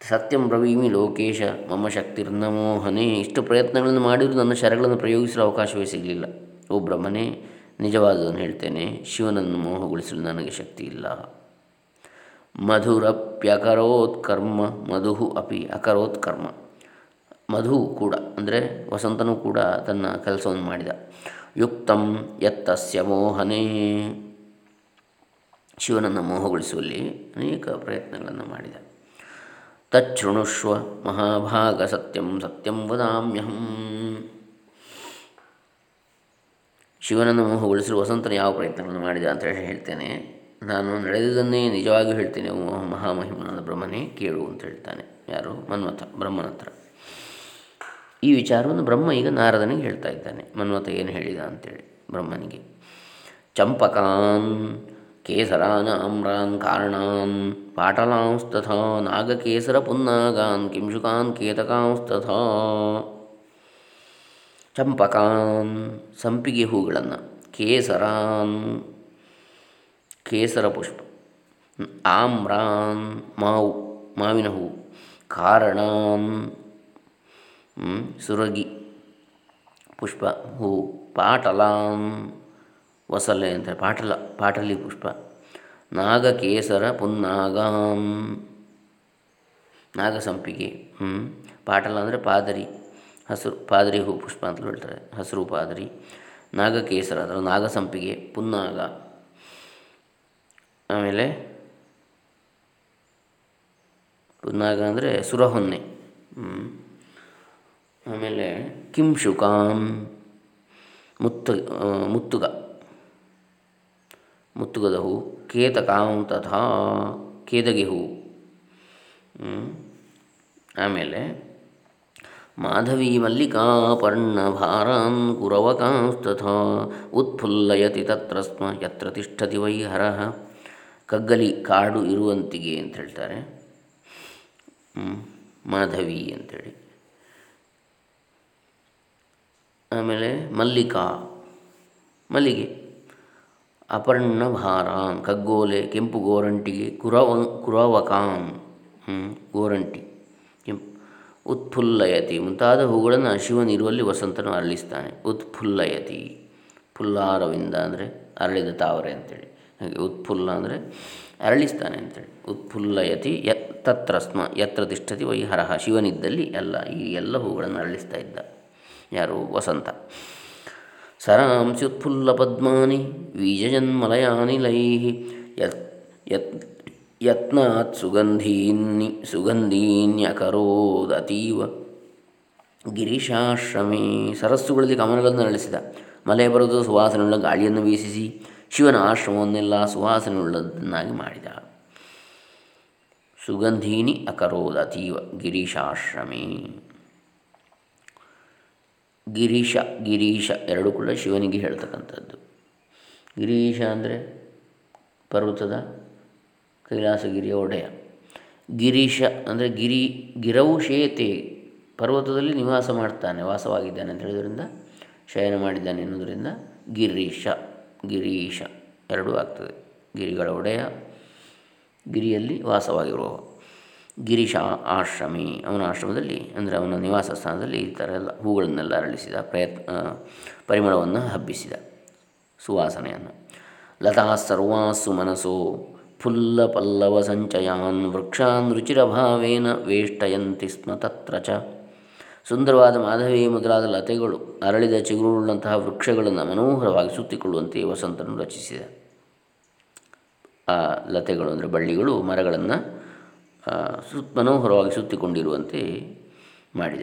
ಸತ್ಯಂ ಬ್ರವೀಮಿ ಲೋಕೇಶ, ಮಮ ಶಕ್ತಿರ್ನ ಮೋಹನೆ ಇಷ್ಟು ಪ್ರಯತ್ನಗಳನ್ನು ಮಾಡಿದರೂ ನನ್ನ ಶರಗಳನ್ನು ಪ್ರಯೋಗಿಸಲು ಅವಕಾಶವೇ ಸಿಗಲಿಲ್ಲ. ಓ ಬ್ರಹ್ಮನೇ, ನಿಜವಾದದನ್ನು ಹೇಳ್ತೇನೆ. ಶಿವನನ್ನು ಮೋಹಗೊಳಿಸಲು ನನಗೆ ಶಕ್ತಿ ಇಲ್ಲ ಮಧುರಪ್ಯಕರೋತ್ಕರ್ಮ ಮಧು ಅಪಿ ಅಕರೋತ್ ಕರ್ಮ ಮಧು ಕೂಡ, ಅಂದರೆ ವಸಂತನೂ ಕೂಡ ತನ್ನ ಕೆಲಸವನ್ನು ಮಾಡಿದ. ಯುಕ್ತಂ ಯತ್ತಸ್ಯ ಮೋಹನೇ. ಶಿವನನ್ನು ಮೋಹಗೊಳಿಸುವಲ್ಲಿ ಅನೇಕ ಪ್ರಯತ್ನಗಳನ್ನು ಮಾಡಿದ. ತಚ್ಛೃಣುಷ್ವ ಮಹಾಭಾಗ ಸತ್ಯಂ ಸತ್ಯಂ ವದಾಮ್ಯಹಂ ಶಿವನನ್ನು ಮೋಹಗೊಳಿಸಲು ವಸಂತನ ಯಾವ ಪ್ರಯತ್ನವನ್ನು ಮಾಡಿದ ಅಂತ ಹೇಳಿ ಹೇಳ್ತೇನೆ. ನಾನು ನಡೆದುದನ್ನೇ ನಿಜವಾಗಿಯೂ ಹೇಳ್ತೇನೆ ಮಹಾಮಹಿಮನಾದ ಬ್ರಹ್ಮನೇ ಕೇಳು ಅಂತ ಹೇಳ್ತಾನೆ. ಯಾರು? ಮನ್ಮಥ ಬ್ರಹ್ಮನ ಹತ್ರ ಈ ವಿಚಾರವನ್ನು ಬ್ರಹ್ಮ ಈಗ ನಾರದನಿಗೆ ಹೇಳ್ತಾ ಇದ್ದಾನೆ. ಮನ್ಮಥ ಏನು ಹೇಳಿದ ಅಂತೇಳಿ ಬ್ರಹ್ಮನಿಗೆ. ಚಂಪಕಾನ್ ಕಾರಣಾನ್ ಪಾಟಲಾಂಸ್ತಥಾ ನಾಗಕೇಸರ ಪುನ್ನಾಗಾನ್ ಕಿಂಶುಕಾನ್ ಕೇತಕಾಂಸ್ತಥಾ ಚಂಪಕಾನ್ ಸಂಪಿಗೆ ಹೂಗಳನ್ನು ಕೇಸರಾನ್ ಕೇಸರ ಪುಷ್ಪ ಆಮ್ರಾನ್ ಮಾವು ಮಾವಿನ ಹೂವು ಕಾರಣಾನ್ ಸುರಗಿ ಪುಷ್ಪ ಹೂ ಪಾಟಲಾನ್ ವಸಲೆ ಅಂತ ಪಾಟಲ, ಪಾಟಲಿ ಪುಷ್ಪ. ನಾಗಕೇಸರ ಪುನ್ನಾಗಾಂ. ನಾಗಸಂಪಿಗೆ ಪಾಟಲ ಅಂದರೆ ಪಾದರಿ ಹಸಿರು ಪಾದರಿ ಹೂ ಪುಷ್ಪ ಅಂತ ಹೇಳ್ತಾರೆ, ಹಸಿರು ಪಾದರಿ. ನಾಗಕೇಸರ ಅದರ ನಾಗಸಂಪಿಗೆ, ಪುನ್ನಾಗ. ಆಮೇಲೆ ಪುನ್ನಾಗ ಅಂದರೆ ಸುರಹೊನ್ನೆ ಆಮೇಲೆ ಕಿಂಶುಕಾಂ, ಮುತ್ತು ಮುತ್ತುಗ. ಮುತ್ತುಗದ ಹೂ ಕೇತಕಾಂ ತಥಾ ಕೇದಗಿ ಹೂ ಆಮೇಲೆ ಮಾಧವೀ ಮಲ್ಲಿಕಾ ಪರ್ಣಭಾರಾನ್ ಕುರವಕಾಂಸ್ತಥಾ ಉತ್ಫುಲ್ಲಯತಿ ತತ್ರ ಸ್ಮ ಯತ್ರ ತಿಷ್ಠತಿ ವೈ ಹರಃ. ಕಗ್ಗಲಿ ಕಾಡು ಇರುವಂತಿಗೆ ಅಂತ ಹೇಳ್ತಾರೆ. ಮಾಧವಿ ಅಂಥೇಳಿ ಆಮೇಲೆ ಮಲ್ಲಿಕಾ ಮಲ್ಲಿಗೆ. ಅಪರ್ಣ ಭಾರಾನ್ ಕಗ್ಗೋಲೆ, ಕೆಂಪು ಗೋರಂಟಿಗೆ ಕುರವ, ಕುರವಕಾಂ ಗೋರಂಟಿ, ಕೆಂಪು, ಉತ್ಫುಲ್ಲಯತಿ, ಮುಂತಾದ ಹೂಗಳನ್ನು ಶಿವನಿರುವಲ್ಲಿ ವಸಂತನು ಅರಳಿಸ್ತಾನೆ. ಉತ್ಫುಲ್ಲಯತಿ, ಫುಲ್ಲಾರವಿಂದ ಅಂದರೆ ಅರಳಿದ ತಾವರೆ ಅಂತೇಳಿ. ಹಾಗೆ ಉತ್ಫುಲ್ಲ ಅಂದರೆ ಅರಳಿಸ್ತಾನೆ ಅಂತೇಳಿ. ಉತ್ಫುಲ್ಲಯತಿ ಯ, ತತ್ರ ಸ್ಮ, ಯತ್ರ ತಿಷ್ಠತಿ ವೈಹರಹ ಶಿವನಿದ್ದಲ್ಲಿ ಎಲ್ಲ ಈ ಎಲ್ಲ ಹೂಗಳನ್ನು ಅರಳಿಸ್ತಾ ಇದ್ದ. ಯಾರು? ವಸಂತ. ಉತ್ಫುಲ್ಲ ಪದ್ಮಾನಿ ಲೈಹಿ ಯತ್ ಯತ್ ಯತ್ನಾತ್ ಸುಗಂಧೀನಿ ಸುಗಂಧೀನ್ಯಕರೋದತೀವ ಗಿರೀಶಾಶ್ರಮೇ ಸರಸ್ಸುಗಳಲ್ಲಿ ಕಮಲಗಳನ್ನು ನಡೆಸಿದ ಮಲೆ ಬರುವುದು ಸುವಾಸನೆಯುಳ್ಳ ಗಾಳಿಯನ್ನು ಬೀಸಿಸಿ ಶಿವನ ಆಶ್ರಮವನ್ನೆಲ್ಲ ಸುವಾಸನೆಯುಳ್ಳದನ್ನಾಗಿ ಮಾಡಿದ ಸುಗಂಧೀನಿ ಅಕರೋದ ಅತೀವ ಗಿರೀಶಾಶ್ರಮೇ ಗಿರೀಶ ಗಿರೀಶ ಎರಡೂ ಕೂಡ ಶಿವನಿಗೆ ಹೇಳ್ತಕ್ಕಂಥದ್ದು. ಗಿರೀಶ ಅಂದರೆ ಪರ್ವತದ ಕೈಲಾಸಗಿರಿಯ ಒಡೆಯ. ಗಿರೀಶ ಅಂದರೆ ಗಿರಿ, ಗಿರವು ಶೇತೆ ಪರ್ವತದಲ್ಲಿ ನಿವಾಸ ಮಾಡ್ತಾನೆ, ವಾಸವಾಗಿದ್ದಾನೆ ಅಂತ ಹೇಳೋದ್ರಿಂದ ಶಯನ ಮಾಡಿದ್ದಾನೆ ಎನ್ನುವುದರಿಂದ ಗಿರೀಶ ಗಿರೀಶ ಎರಡೂ ಆಗ್ತದೆ. ಗಿರಿಗಳ ಒಡೆಯ, ಗಿರಿಯಲ್ಲಿ ವಾಸವಾಗಿರುವ ಗಿರೀಶ ಆಶ್ರಮಿ, ಅವನ ಆಶ್ರಮದಲ್ಲಿ, ಅಂದರೆ ಅವನ ನಿವಾಸ ಸ್ಥಾನದಲ್ಲಿ ಈ ಥರ ಎಲ್ಲ ಹೂಗಳನ್ನೆಲ್ಲ ಅರಳಿಸಿದ, ಪ್ರಯತ್ನ ಪರಿಮಳವನ್ನು ಹಬ್ಬಿಸಿದ ಸುವಾಸನೆಯನ್ನು. ಲತಾ ಸರ್ವಾಸು ಮನಸ್ಸು ಫುಲ್ಲ ಪಲ್ಲವ ಸಂಚಯಾನ್ ವೃಕ್ಷಾನ್ ರುಚಿರಭಾವೇನ ವೇಷ್ಟಯಂತಿ ಸ್ಮ ತತ್ರ ಚ. ಸುಂದರವಾದ ಮಾಧವಿ ಮೊದಲಾದ ಲತೆಗಳು ಅರಳಿದ ಚಿಗುರುಳ್ಳಂತಹ ವೃಕ್ಷಗಳನ್ನು ಮನೋಹರವಾಗಿ ಸುತ್ತಿಕೊಳ್ಳುವಂತೆ ವಸಂತನು ರಚಿಸಿದ. ಆ ಲತೆಗಳು ಅಂದರೆ ಬಳ್ಳಿಗಳು ಮರಗಳನ್ನು ಸುತ್ ಮನೋಹರವಾಗಿ ಸುತ್ತಿಕೊಂಡಿರುವಂತೆ ಮಾಡಿದ.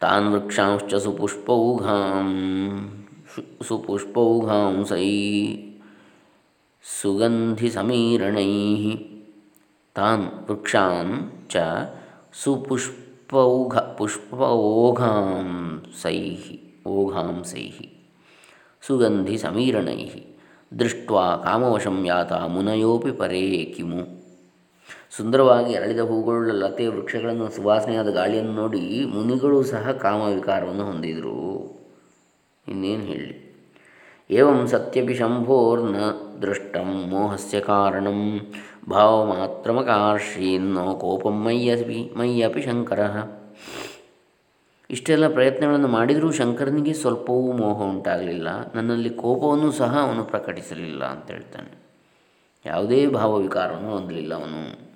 ತಾನ್ ವೃಕ್ಷಾಂಶ್ಚ ಸುಪುಷ್ಪೌಘಾಂ ಸುಪುಷ್ಪೌಘಾಂಸೈ ಸುಗಂಧಿ ಸಮೀರಣೈ ತಾನ್ ವೃಕ್ಷಾಂ ಚ ಸುಪುಷ್ಪೌಘ ಪುಷ್ಪೌಘಾಂಸೈ ಓಘಾಂಸೈ ಸುಗಂಧಿ ಸಮೀರಣೈ ದೃಷ್ಟ ಕಾಮವಶಂ ಯಾತ ಮುನಯೋಪಿ ಪರೇ ಕಿಮು. ಸುಂದರವಾಗಿ ಅರಳಿದ ಹೂಗಳುಳ್ಳ ಲತೆ ವೃಕ್ಷಗಳನ್ನು ಸುವಾಸನೆಯಾದ ಗಾಳಿಯನ್ನು ನೋಡಿ ಮುನಿಗಳು ಸಹ ಕಾಮವಿಕಾರವನ್ನು ಹೊಂದಿದರು. ಇನ್ನೇನು ಹೇಳಿ. ಏವಂ ಸತ್ಯಪಿ ಶಂಭೋರ್ನ ದೃಷ್ಟಂ ಮೋಹಸ್ಯ ಕಾರಣಂ. ಭಾವಮಾತ್ರಮಕಾರ್ಷೀನ್ನೋ ಕೋಪಂ ಮಯ್ಯಪಿ ಮಯ್ಯಪಿ ಶಂಕರ. ಇಷ್ಟೆಲ್ಲ ಪ್ರಯತ್ನಗಳನ್ನು ಮಾಡಿದರೂ ಶಂಕರನಿಗೆ ಸ್ವಲ್ಪವೂ ಮೋಹ ಉಂಟಾಗಲಿಲ್ಲ. ನನ್ನಲ್ಲಿ ಕೋಪವನ್ನು ಸಹ ಅವನು ಪ್ರಕಟಿಸಲಿಲ್ಲ ಅಂತ ಹೇಳ್ತಾನೆ. ಯಾವುದೇ ಭಾವವಿಕಾರವನ್ನು ಹೊಂದಲಿಲ್ಲ ಅವನು.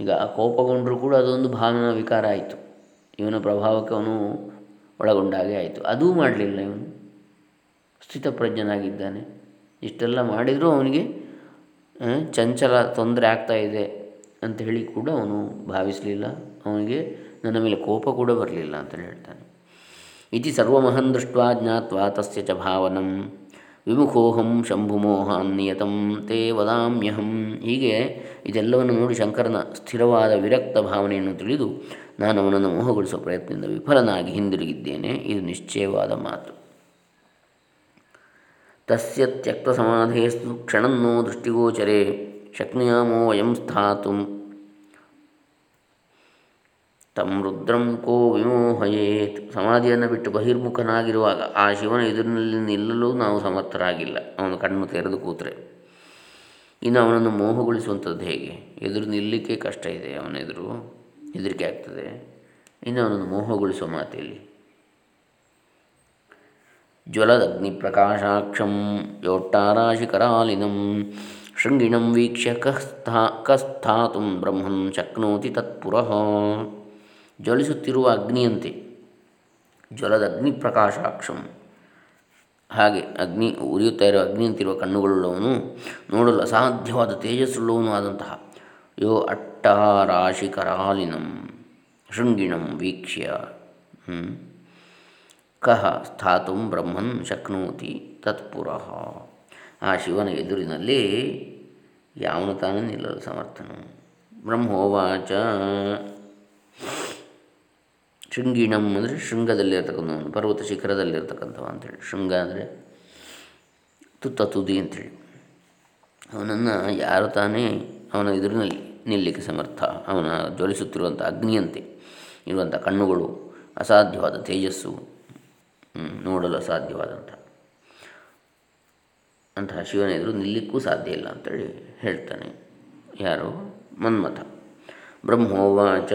ಈಗ ಕೋಪಗೊಂಡರೂ ಕೂಡ ಅದೊಂದು ಭಾವನಾ ವಿಕಾರ ಆಯಿತು. ಇವನ ಪ್ರಭಾವಕ್ಕೆ ಅವನು ಒಳಗೊಂಡಾಗೆ ಆಯಿತು. ಅದೂ ಮಾಡಲಿಲ್ಲ ಇವನು. ಸ್ಥಿತಪ್ರಜ್ಞನಾಗಿದ್ದಾನೆ ಇಷ್ಟೆಲ್ಲ ಮಾಡಿದರೂ ಅವನಿಗೆ ಚಂಚಲ ತೊಂದರೆ ಆಗ್ತಾ ಇದೆ ಅಂತ ಹೇಳಿ ಕೂಡ ಅವನು ಭಾವಿಸಲಿಲ್ಲ. ಅವನಿಗೆ ನನ್ನ ಮೇಲೆ ಕೋಪ ಕೂಡ ಬರಲಿಲ್ಲ ಅಂತ ಹೇಳ್ತಾನೆ. ಇತಿ ಸರ್ವಮಹನ್ ದೃಷ್ಟ ಜ್ಞಾತ್ವಾ ತಸ್ಯ ಚ ಭಾವನಂ. ವಿಮುಖೋಹಂ ಶಂಭುಮೋಹಾನ್ ನಿಯತಂ, ತೇ ವದಾಮ್ಯಹಂ. ಹೀಗೆ ಇದೆಲ್ಲವನ್ನು ನೋಡಿ ಶಂಕರನ ಸ್ಥಿರವಾದ ವಿರಕ್ತ ಭಾವನೆಯನ್ನು ತಿಳಿದು ನಾನು ಅವನನ್ನು ಮೋಹಗೊಳಿಸುವ ಪ್ರಯತ್ನದಿಂದ ವಿಫಲನಾಗಿ ಹಿಂದಿರುಗಿದ್ದೇನೆ. ಇದು ನಿಶ್ಚಯವಾದ ಮಾತು. ತಸ್ಯ ತ್ಯಕ್ತ ಸಮಾಧೇಸ್ತು ಕ್ಷಣನ್ನೋ ದೃಷ್ಟಿಗೋಚರೆ, ಶಕ್ನುಯಾಮೋ ವಯಂ ಸ್ಥಾತು. ತಂ ರುದ್ರಂ ಕೋ ವಿಮೋಹಯೇತ್ ಸಮಾಧಿಯನ್ನು ಬಿಟ್ಟು ಬಹಿರ್ಮುಖನಾಗಿರುವಾಗ ಆ ಶಿವನ ಎದುರಿನಲ್ಲಿ ನಿಲ್ಲಲು ನಾವು ಸಮರ್ಥರಾಗಿಲ್ಲ. ಅವನು ಕಣ್ಣು ತೆರೆದು ಕೂತ್ರೆ. ಇನ್ನು ಅವನನ್ನು ಮೋಹಗೊಳಿಸುವಂಥದ್ದು ಹೇಗೆ? ಎದುರು ನಿಲ್ಲಲಿಕ್ಕೆ ಕಷ್ಟ ಇದೆ ಅವನ ಎದುರು ಹೆದರಿಕೆ ಆಗ್ತದೆ. ಇನ್ನು ಅವನನ್ನು ಮೋಹಗೊಳಿಸುವ ಮಾತಿಲ್ಲಿ ಜ್ವಲದಗ್ನಿಪ್ರಕಾಶಾಕ್ಷಂ ಯೋಟ್ಟಾರಾಶಿಕರಾಲಿನಂ ಶೃಂಗಿಣಂ ವೀಕ್ಷ್ಯ ಕಸ್ಥಾ ಕಸ್ಥಾತು ಬ್ರಹ್ಮನ್ ಶಕ್ನೋತಿ ತತ್ಪುರಃ. ಜ್ವಲಿಸುತ್ತಿರುವ ಅಗ್ನಿಯಂತೆ. ಜ್ವಲದ ಅಗ್ನಿ ಪ್ರಕಾಶಾಕ್ಷಂ. ಹಾಗೆ ಅಗ್ನಿ ಉರಿಯುತ್ತಾ ಇರುವ ಅಗ್ನಿಯಂತಿರುವ ಕಣ್ಣುಗಳುಳ್ಳವನು ನೋಡಲು ಅಸಾಧ್ಯವಾದ ತೇಜಸ್ಸುಳ್ಳವನು ಆದಂತಹ. ಯೋ ಅಟ್ಟಾರಾಶಿ ಕರಾಲಿನಂ ಶೃಂಗಿಣಂ ವೀಕ್ಷ್ಯ. ಕಹ ಸ್ಥಾತು ಬ್ರಹ್ಮನ್ ಶಕ್ನೋತಿ ತತ್ಪುರಃ. ಆ ಶಿವನ ಎದುರಿನಲ್ಲಿ ಯಾವನು ತಾನೇ ನಿಲ್ಲಲು ಸಮರ್ಥನು. ಬ್ರಹ್ಮೋವಾಚ. ಶೃಂಗಿಣಂ ಅಂದರೆ ಶೃಂಗದಲ್ಲಿರ್ತಕ್ಕಂಥವನು ಪರ್ವತ ಶಿಖರದಲ್ಲಿರ್ತಕ್ಕಂಥವ ಅಂಥೇಳಿ ಶೃಂಗ ಅಂದರೆ ತುತ್ತ ತುದಿ ಅಂಥೇಳಿ ಅವನನ್ನು ಯಾರು ತಾನೇ ಅವನ ಎದುರಿನಲ್ಲಿ ನಿಲ್ಲಿಕ್ಕೆ ಸಮರ್ಥ. ಅವನ ಜ್ವಲಿಸುತ್ತಿರುವಂಥ ಅಗ್ನಿಯಂತೆ ಇರುವಂಥ ಕಣ್ಣುಗಳು ಅಸಾಧ್ಯವಾದ ತೇಜಸ್ಸು ನೋಡಲು ಅಸಾಧ್ಯವಾದಂಥ. ಅಂತಹ ಶಿವನ ಎದುರು ನಿಲ್ಲಕ್ಕೂ ಸಾಧ್ಯ ಇಲ್ಲ ಅಂತೇಳಿ ಹೇಳ್ತಾನೆ. ಯಾರು? ಮನ್ಮಥ. ಬ್ರಹ್ಮೋವಾಚ.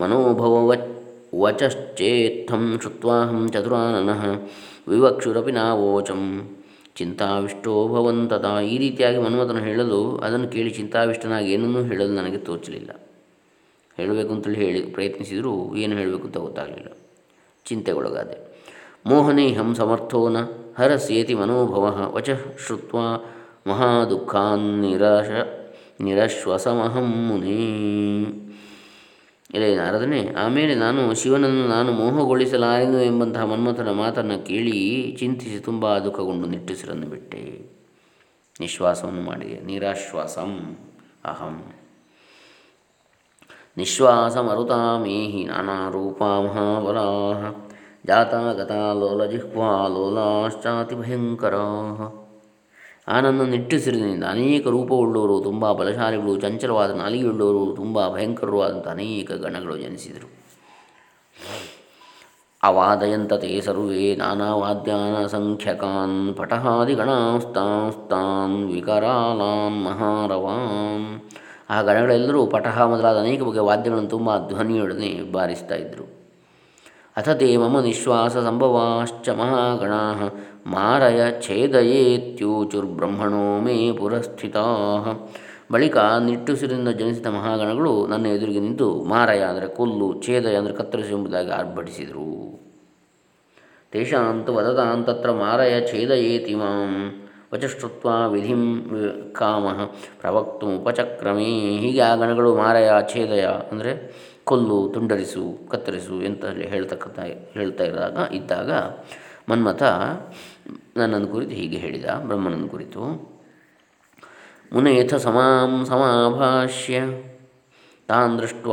ಮನೋಭವ ವಚಶ್ಚೇತ್ಥಂ ಶುತ್ವಾಹಂ ಚತುರಾನನಃ ವಿವಕ್ಷುರಪಿ ನಾವೋಚಂ. ಚಿಂತಾವಿಷ್ಟೋ ಭವಂತದ ಈ ರೀತಿಯಾಗಿ ಮನ್ಮಥನು ಹೇಳಲು ಅದನ್ನು ಕೇಳಿ ಚಿಂತಾವಿಷ್ಟನಾಗಿ ಏನನ್ನೂ ಹೇಳಲು ನನಗೆ ತೋಚಲಿಲ್ಲ. ಹೇಳಬೇಕು ಅಂತೇಳಿ ಹೇಳಿ ಪ್ರಯತ್ನಿಸಿದರೂ ಏನು ಹೇಳಬೇಕು ಅಂತ ಗೊತ್ತಾಗಲಿಲ್ಲ. ಚಿಂತೆಗೊಳಗಾದೆ. ಮೋಹನೇ ಹಂ ಸಮರ್ಥೋನ ಹರಸ್ಯೇತಿ ಮನೋಭವ ವಚ ಶ್ರುತ್ವ ಮಹಾದುಃಖಾನ್ ನಿರಾಶ ನಿರಶ್ವಸಮಹಂ ಮುನಿ. ಇಲ್ಲೇ ನಾರದನೇ ಆಮೇಲೆ ನಾನು ಶಿವನನ್ನು ನಾನು ಮೋಹಗೊಳಿಸಲಾರೆನು ಎಂಬಂತಹ ಮನ್ಮಥನ ಮಾತನ್ನು ಕೇಳಿ ಚಿಂತಿಸಿ ತುಂಬ ದುಃಖಗೊಂಡು ನಿಟ್ಟುಸಿರನ್ನು ಬಿಟ್ಟೆ. ನಿಶ್ವಾಸವನ್ನು ಮಾಡಿದೆ. ನಿರಾಶ್ವಾಸಂ ಅಹಂ. ನಿಶ್ವಾಸ ಮರುತಾಮೇಹಿ ನಾನಾ ರೂಪ ಮಹಾಬಲಾ ಜಾತಾ ಗತಾ ಲೋಲ ಜಿಹ್ವಾ ಲೋಲಾಶ್ಚಾತಿ ಭಯಂಕರ ಆ ನನ್ನ ನಿಟ್ಟುಸಿರಿನಿಂದ ಅನೇಕ ರೂಪವುಳ್ಳವರು, ತುಂಬ ಬಲಶಾಲಿಗಳು, ಚಂಚಲವಾದ ನಾಲಿಗೆಯುಳ್ಳವರು, ತುಂಬ ಭಯಂಕರರು ಅನೇಕ ಗಣಗಳು ಜನಿಸಿದರು. ಅವಾದಯಂತತೆ ಸರ್ವೇ ನಾನಾ ವಾದ್ಯಾನ ಸಂಖ್ಯಕಾನ್ ಪಟಹಾದಿಗಣಾಸ್ತಾಸ್ತಾನ್ ವಿಕರಾಲಾನ್ ಮಹಾರವಾನ್ ಆ ಗಣಗಳೆಲ್ಲರೂ ಪಟಹ ಮೊದಲಾದ ಅನೇಕ ಬಗೆಯ ವಾದ್ಯಗಳನ್ನು ತುಂಬ ಧ್ವನಿಯೊಡನೆ ಬಾರಿಸ್ತಾ ಇದ್ದರು ಅಥ ಸಂಭವಾಶ್ಚ ಮಹಾಗಣಾ ಮಾರಯ ಛೇದಯೇತ್ಯೂಚುರ್ಬ್ರಹ್ಮಣೋ ಮೇ ಪುರಸ್ಥಿತಾ ಬಳಿಕ ನಿಟ್ಟುಸಿರಿಂದ ಜನಿಸಿದ ಮಹಾಗಣಗಳು ನನ್ನ ಎದುರಿಗೆ ನಿಂತು, ಮಾರಯ ಅಂದರೆ ಕೊಲ್ಲು, ಛೇದಯ ಅಂದರೆ ಕತ್ತರಿಸಿ ಎಂಬುದಾಗಿ ಆರ್ಭಟಿಸಿದರು. ತೇಷಾಂತು ವದತಾಂತತ್ರ ಮಾರಯ ಛೇದಯೇತಿ ಮಾಂ, ವಚಶ್ರುತ್ವ ವಿಧಿಂ ಕಾಮ, ಪ್ರವಕ್ತು ಉಪಚಕ್ರಮೇ ಹೀಗೆ ಆ ಗಣಗಳು ಮಾರಯ, ಛೇದಯ ಅಂದರೆ ಕೊಲ್ಲು ತುಂಡರಿಸು, ಕತ್ತರಿಸು ಎಂತ ಹೇಳ್ತಕ್ಕಂಥ, ಹೇಳ್ತಾ ಇರುವಾಗ ಇದ್ದಾಗ ಮನ್ಮಥ ನನ್ನನ್ನು ಕುರಿತು ಹೀಗೆ ಹೇಳಿದ, ಬ್ರಹ್ಮನನ್ನು ಕುರಿತು, ಮುನೇಥ ಸಮಾಂ ಸಮಾಭಾಷ್ಯ, ತಾನ್ ದೃಷ್ಟ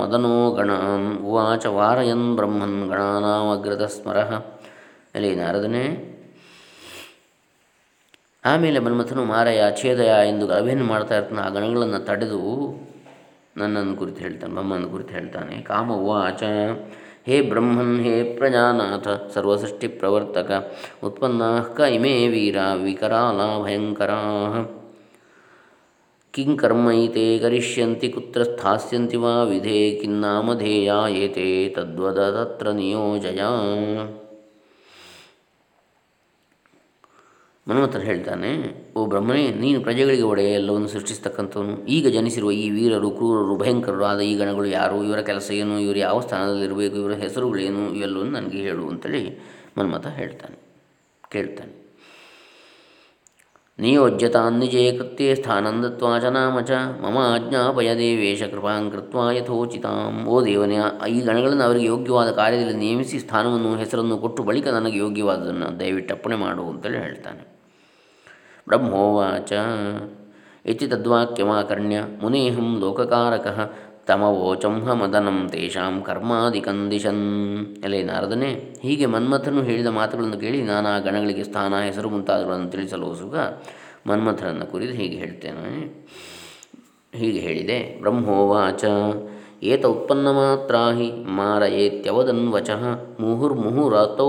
ಮದನೋ ಗಣಾನ್ ಉವಾಚ ವಾರಯನ್ ಬ್ರಹ್ಮನ್ ಗಣಾನಾಮಗ್ರದ ಸ್ಮರ. ಎಲೆ ನಾರದನೇ? ಆಮೇಲೆ ಮನ್ಮಥನು ಮಾರಯ ಛೇದಯ ಎಂದು ಅಭಿನಯ ಮಾಡ್ತಾ ಇರ್ತಾನೆ, ಆ ಗಣಗಳನ್ನು ತಡೆದು ನನ್ನನ್ನು ಕುರಿತು ಹೇಳ್ತಾನೆ ಬ್ರಹ್ಮನ ಕುರಿತು ಹೇಳ್ತಾನೆ. ಕಾಮ ಉವಾಚ. ಹೇ ಬ್ರಹ್ಮನ್, ಹೇ ಪ್ರಜಾನಾಥ, ಸರ್ವಸೃಷ್ಟಿ ಪ್ರವರ್ತಕ, ಉತ್ಪನ್ನ ಕ ಇಮೇ ವೀರ ವಿಕರಾಲ ಭಯಂಕರಾ ಕಿಂ ಕರ್ಮೈತೆ ಕರಿಷ್ಯಂತಿ, ಕುತ್ರ ಸ್ಥಾಸ್ಯಂತಿ ವಾ ವಿಧೇ ಕಿನ್ನಾಮಧೇಯ ಏತೆ ತದ್ವದ ತತ್ರ ನಿಯೋಜಯ. ಮನ್ಮಥರು ಹೇಳ್ತಾನೆ, ಓ ಬ್ರಹ್ಮನೇ ನೀನು ಪ್ರಜೆಗಳಿಗೆ ಒಡೆಯ ಎಲ್ಲವನ್ನು ಸೃಷ್ಟಿಸ್ತಕ್ಕಂಥವನು. ಈಗ ಜನಿಸಿರುವ ಈ ವೀರರು, ಕ್ರೂರರು, ಭಯಂಕರರು ಆದ ಈ ಗಣಗಳು ಯಾರು? ಇವರ ಕೆಲಸ ಏನು? ಇವರು ಯಾವ ಸ್ಥಾನದಲ್ಲಿರಬೇಕು? ಇವರ ಹೆಸರುಗಳೇನು ಇವೆಲ್ಲವನ್ನು ನನಗೆ ಹೇಳು ಅಂತೇಳಿ ಮನ್ಮಥ ಹೇಳ್ತಾನೆ, ಕೇಳ್ತಾನೆ. ನಿಯೋಜ್ಯತಾನ್ನಿಜೇ ಕೃತ್ಯೆ ಸ್ಥಾನಂದತ್ವಾಚ ನಾಮ ಚ ಮಮ ಆಜ್ಞಾಪಯ ದೇವೇಶ ಕೃಪಾಂ ಕೃತ್ವಾ ಯಥೋಚಿತಾಂ. ಓ ದೇವನೇ, ಈ ಗಣಗಳನ್ನು ಅವರಿಗೆ ಯೋಗ್ಯವಾದ ಕಾರ್ಯದಲ್ಲಿ ನೇಮಿಸಿ, ಸ್ಥಾನವನ್ನು, ಹೆಸರನ್ನು ಕೊಟ್ಟು ಬಳಿಕ ನನಗೆ ಯೋಗ್ಯವಾದದನ್ನು ದಯವಿಟ್ಟು ಅಪ್ಪಣೆ ಮಾಡು ಅಂತೇಳಿ ಹೇಳ್ತಾನೆ. ಬ್ರಹ್ಮೋವಾಚ ಇತಿ ತದ್ವಾಕ್ಯಮಾಕರ್ಣ್ಯ ಮುನೇಹಂ ಲೋಕಕಾರಕ ತಮವೋಚಂಹ ಮದನಂ ತೇಷಾಂ ಕರ್ಮಾದಿಕಂದಿಶನ್ ಎಲೆ ನಾರದನೆ, ಹೀಗೆ ಮನ್ಮಥನು ಹೇಳಿದ ಮಾತುಗಳನ್ನು ಕೇಳಿ ನಾನಾ ಗಣಗಳಿಗೆ ಸ್ಥಾನ, ಹೆಸರು ಮುಂತಾದವುಗಳನ್ನು ತಿಳಿಸಲು ಸುಖ. ಮನ್ಮಥನನ್ನು ಕುರಿತು ಹೀಗೆ ಹೇಳ್ತೇನೆ. ಹೀಗೆ ಹೇಳಿದೆ, ಬ್ರಹ್ಮೋವಾಚ, ಏತ ಉತ್ಪನ್ನ ಮಾತ್ರ ಹಿ ಮಾರಯೇತ್ಯವದನ್ ವಚಃ, ಮುಹುರ್ಮುಹುರತೋ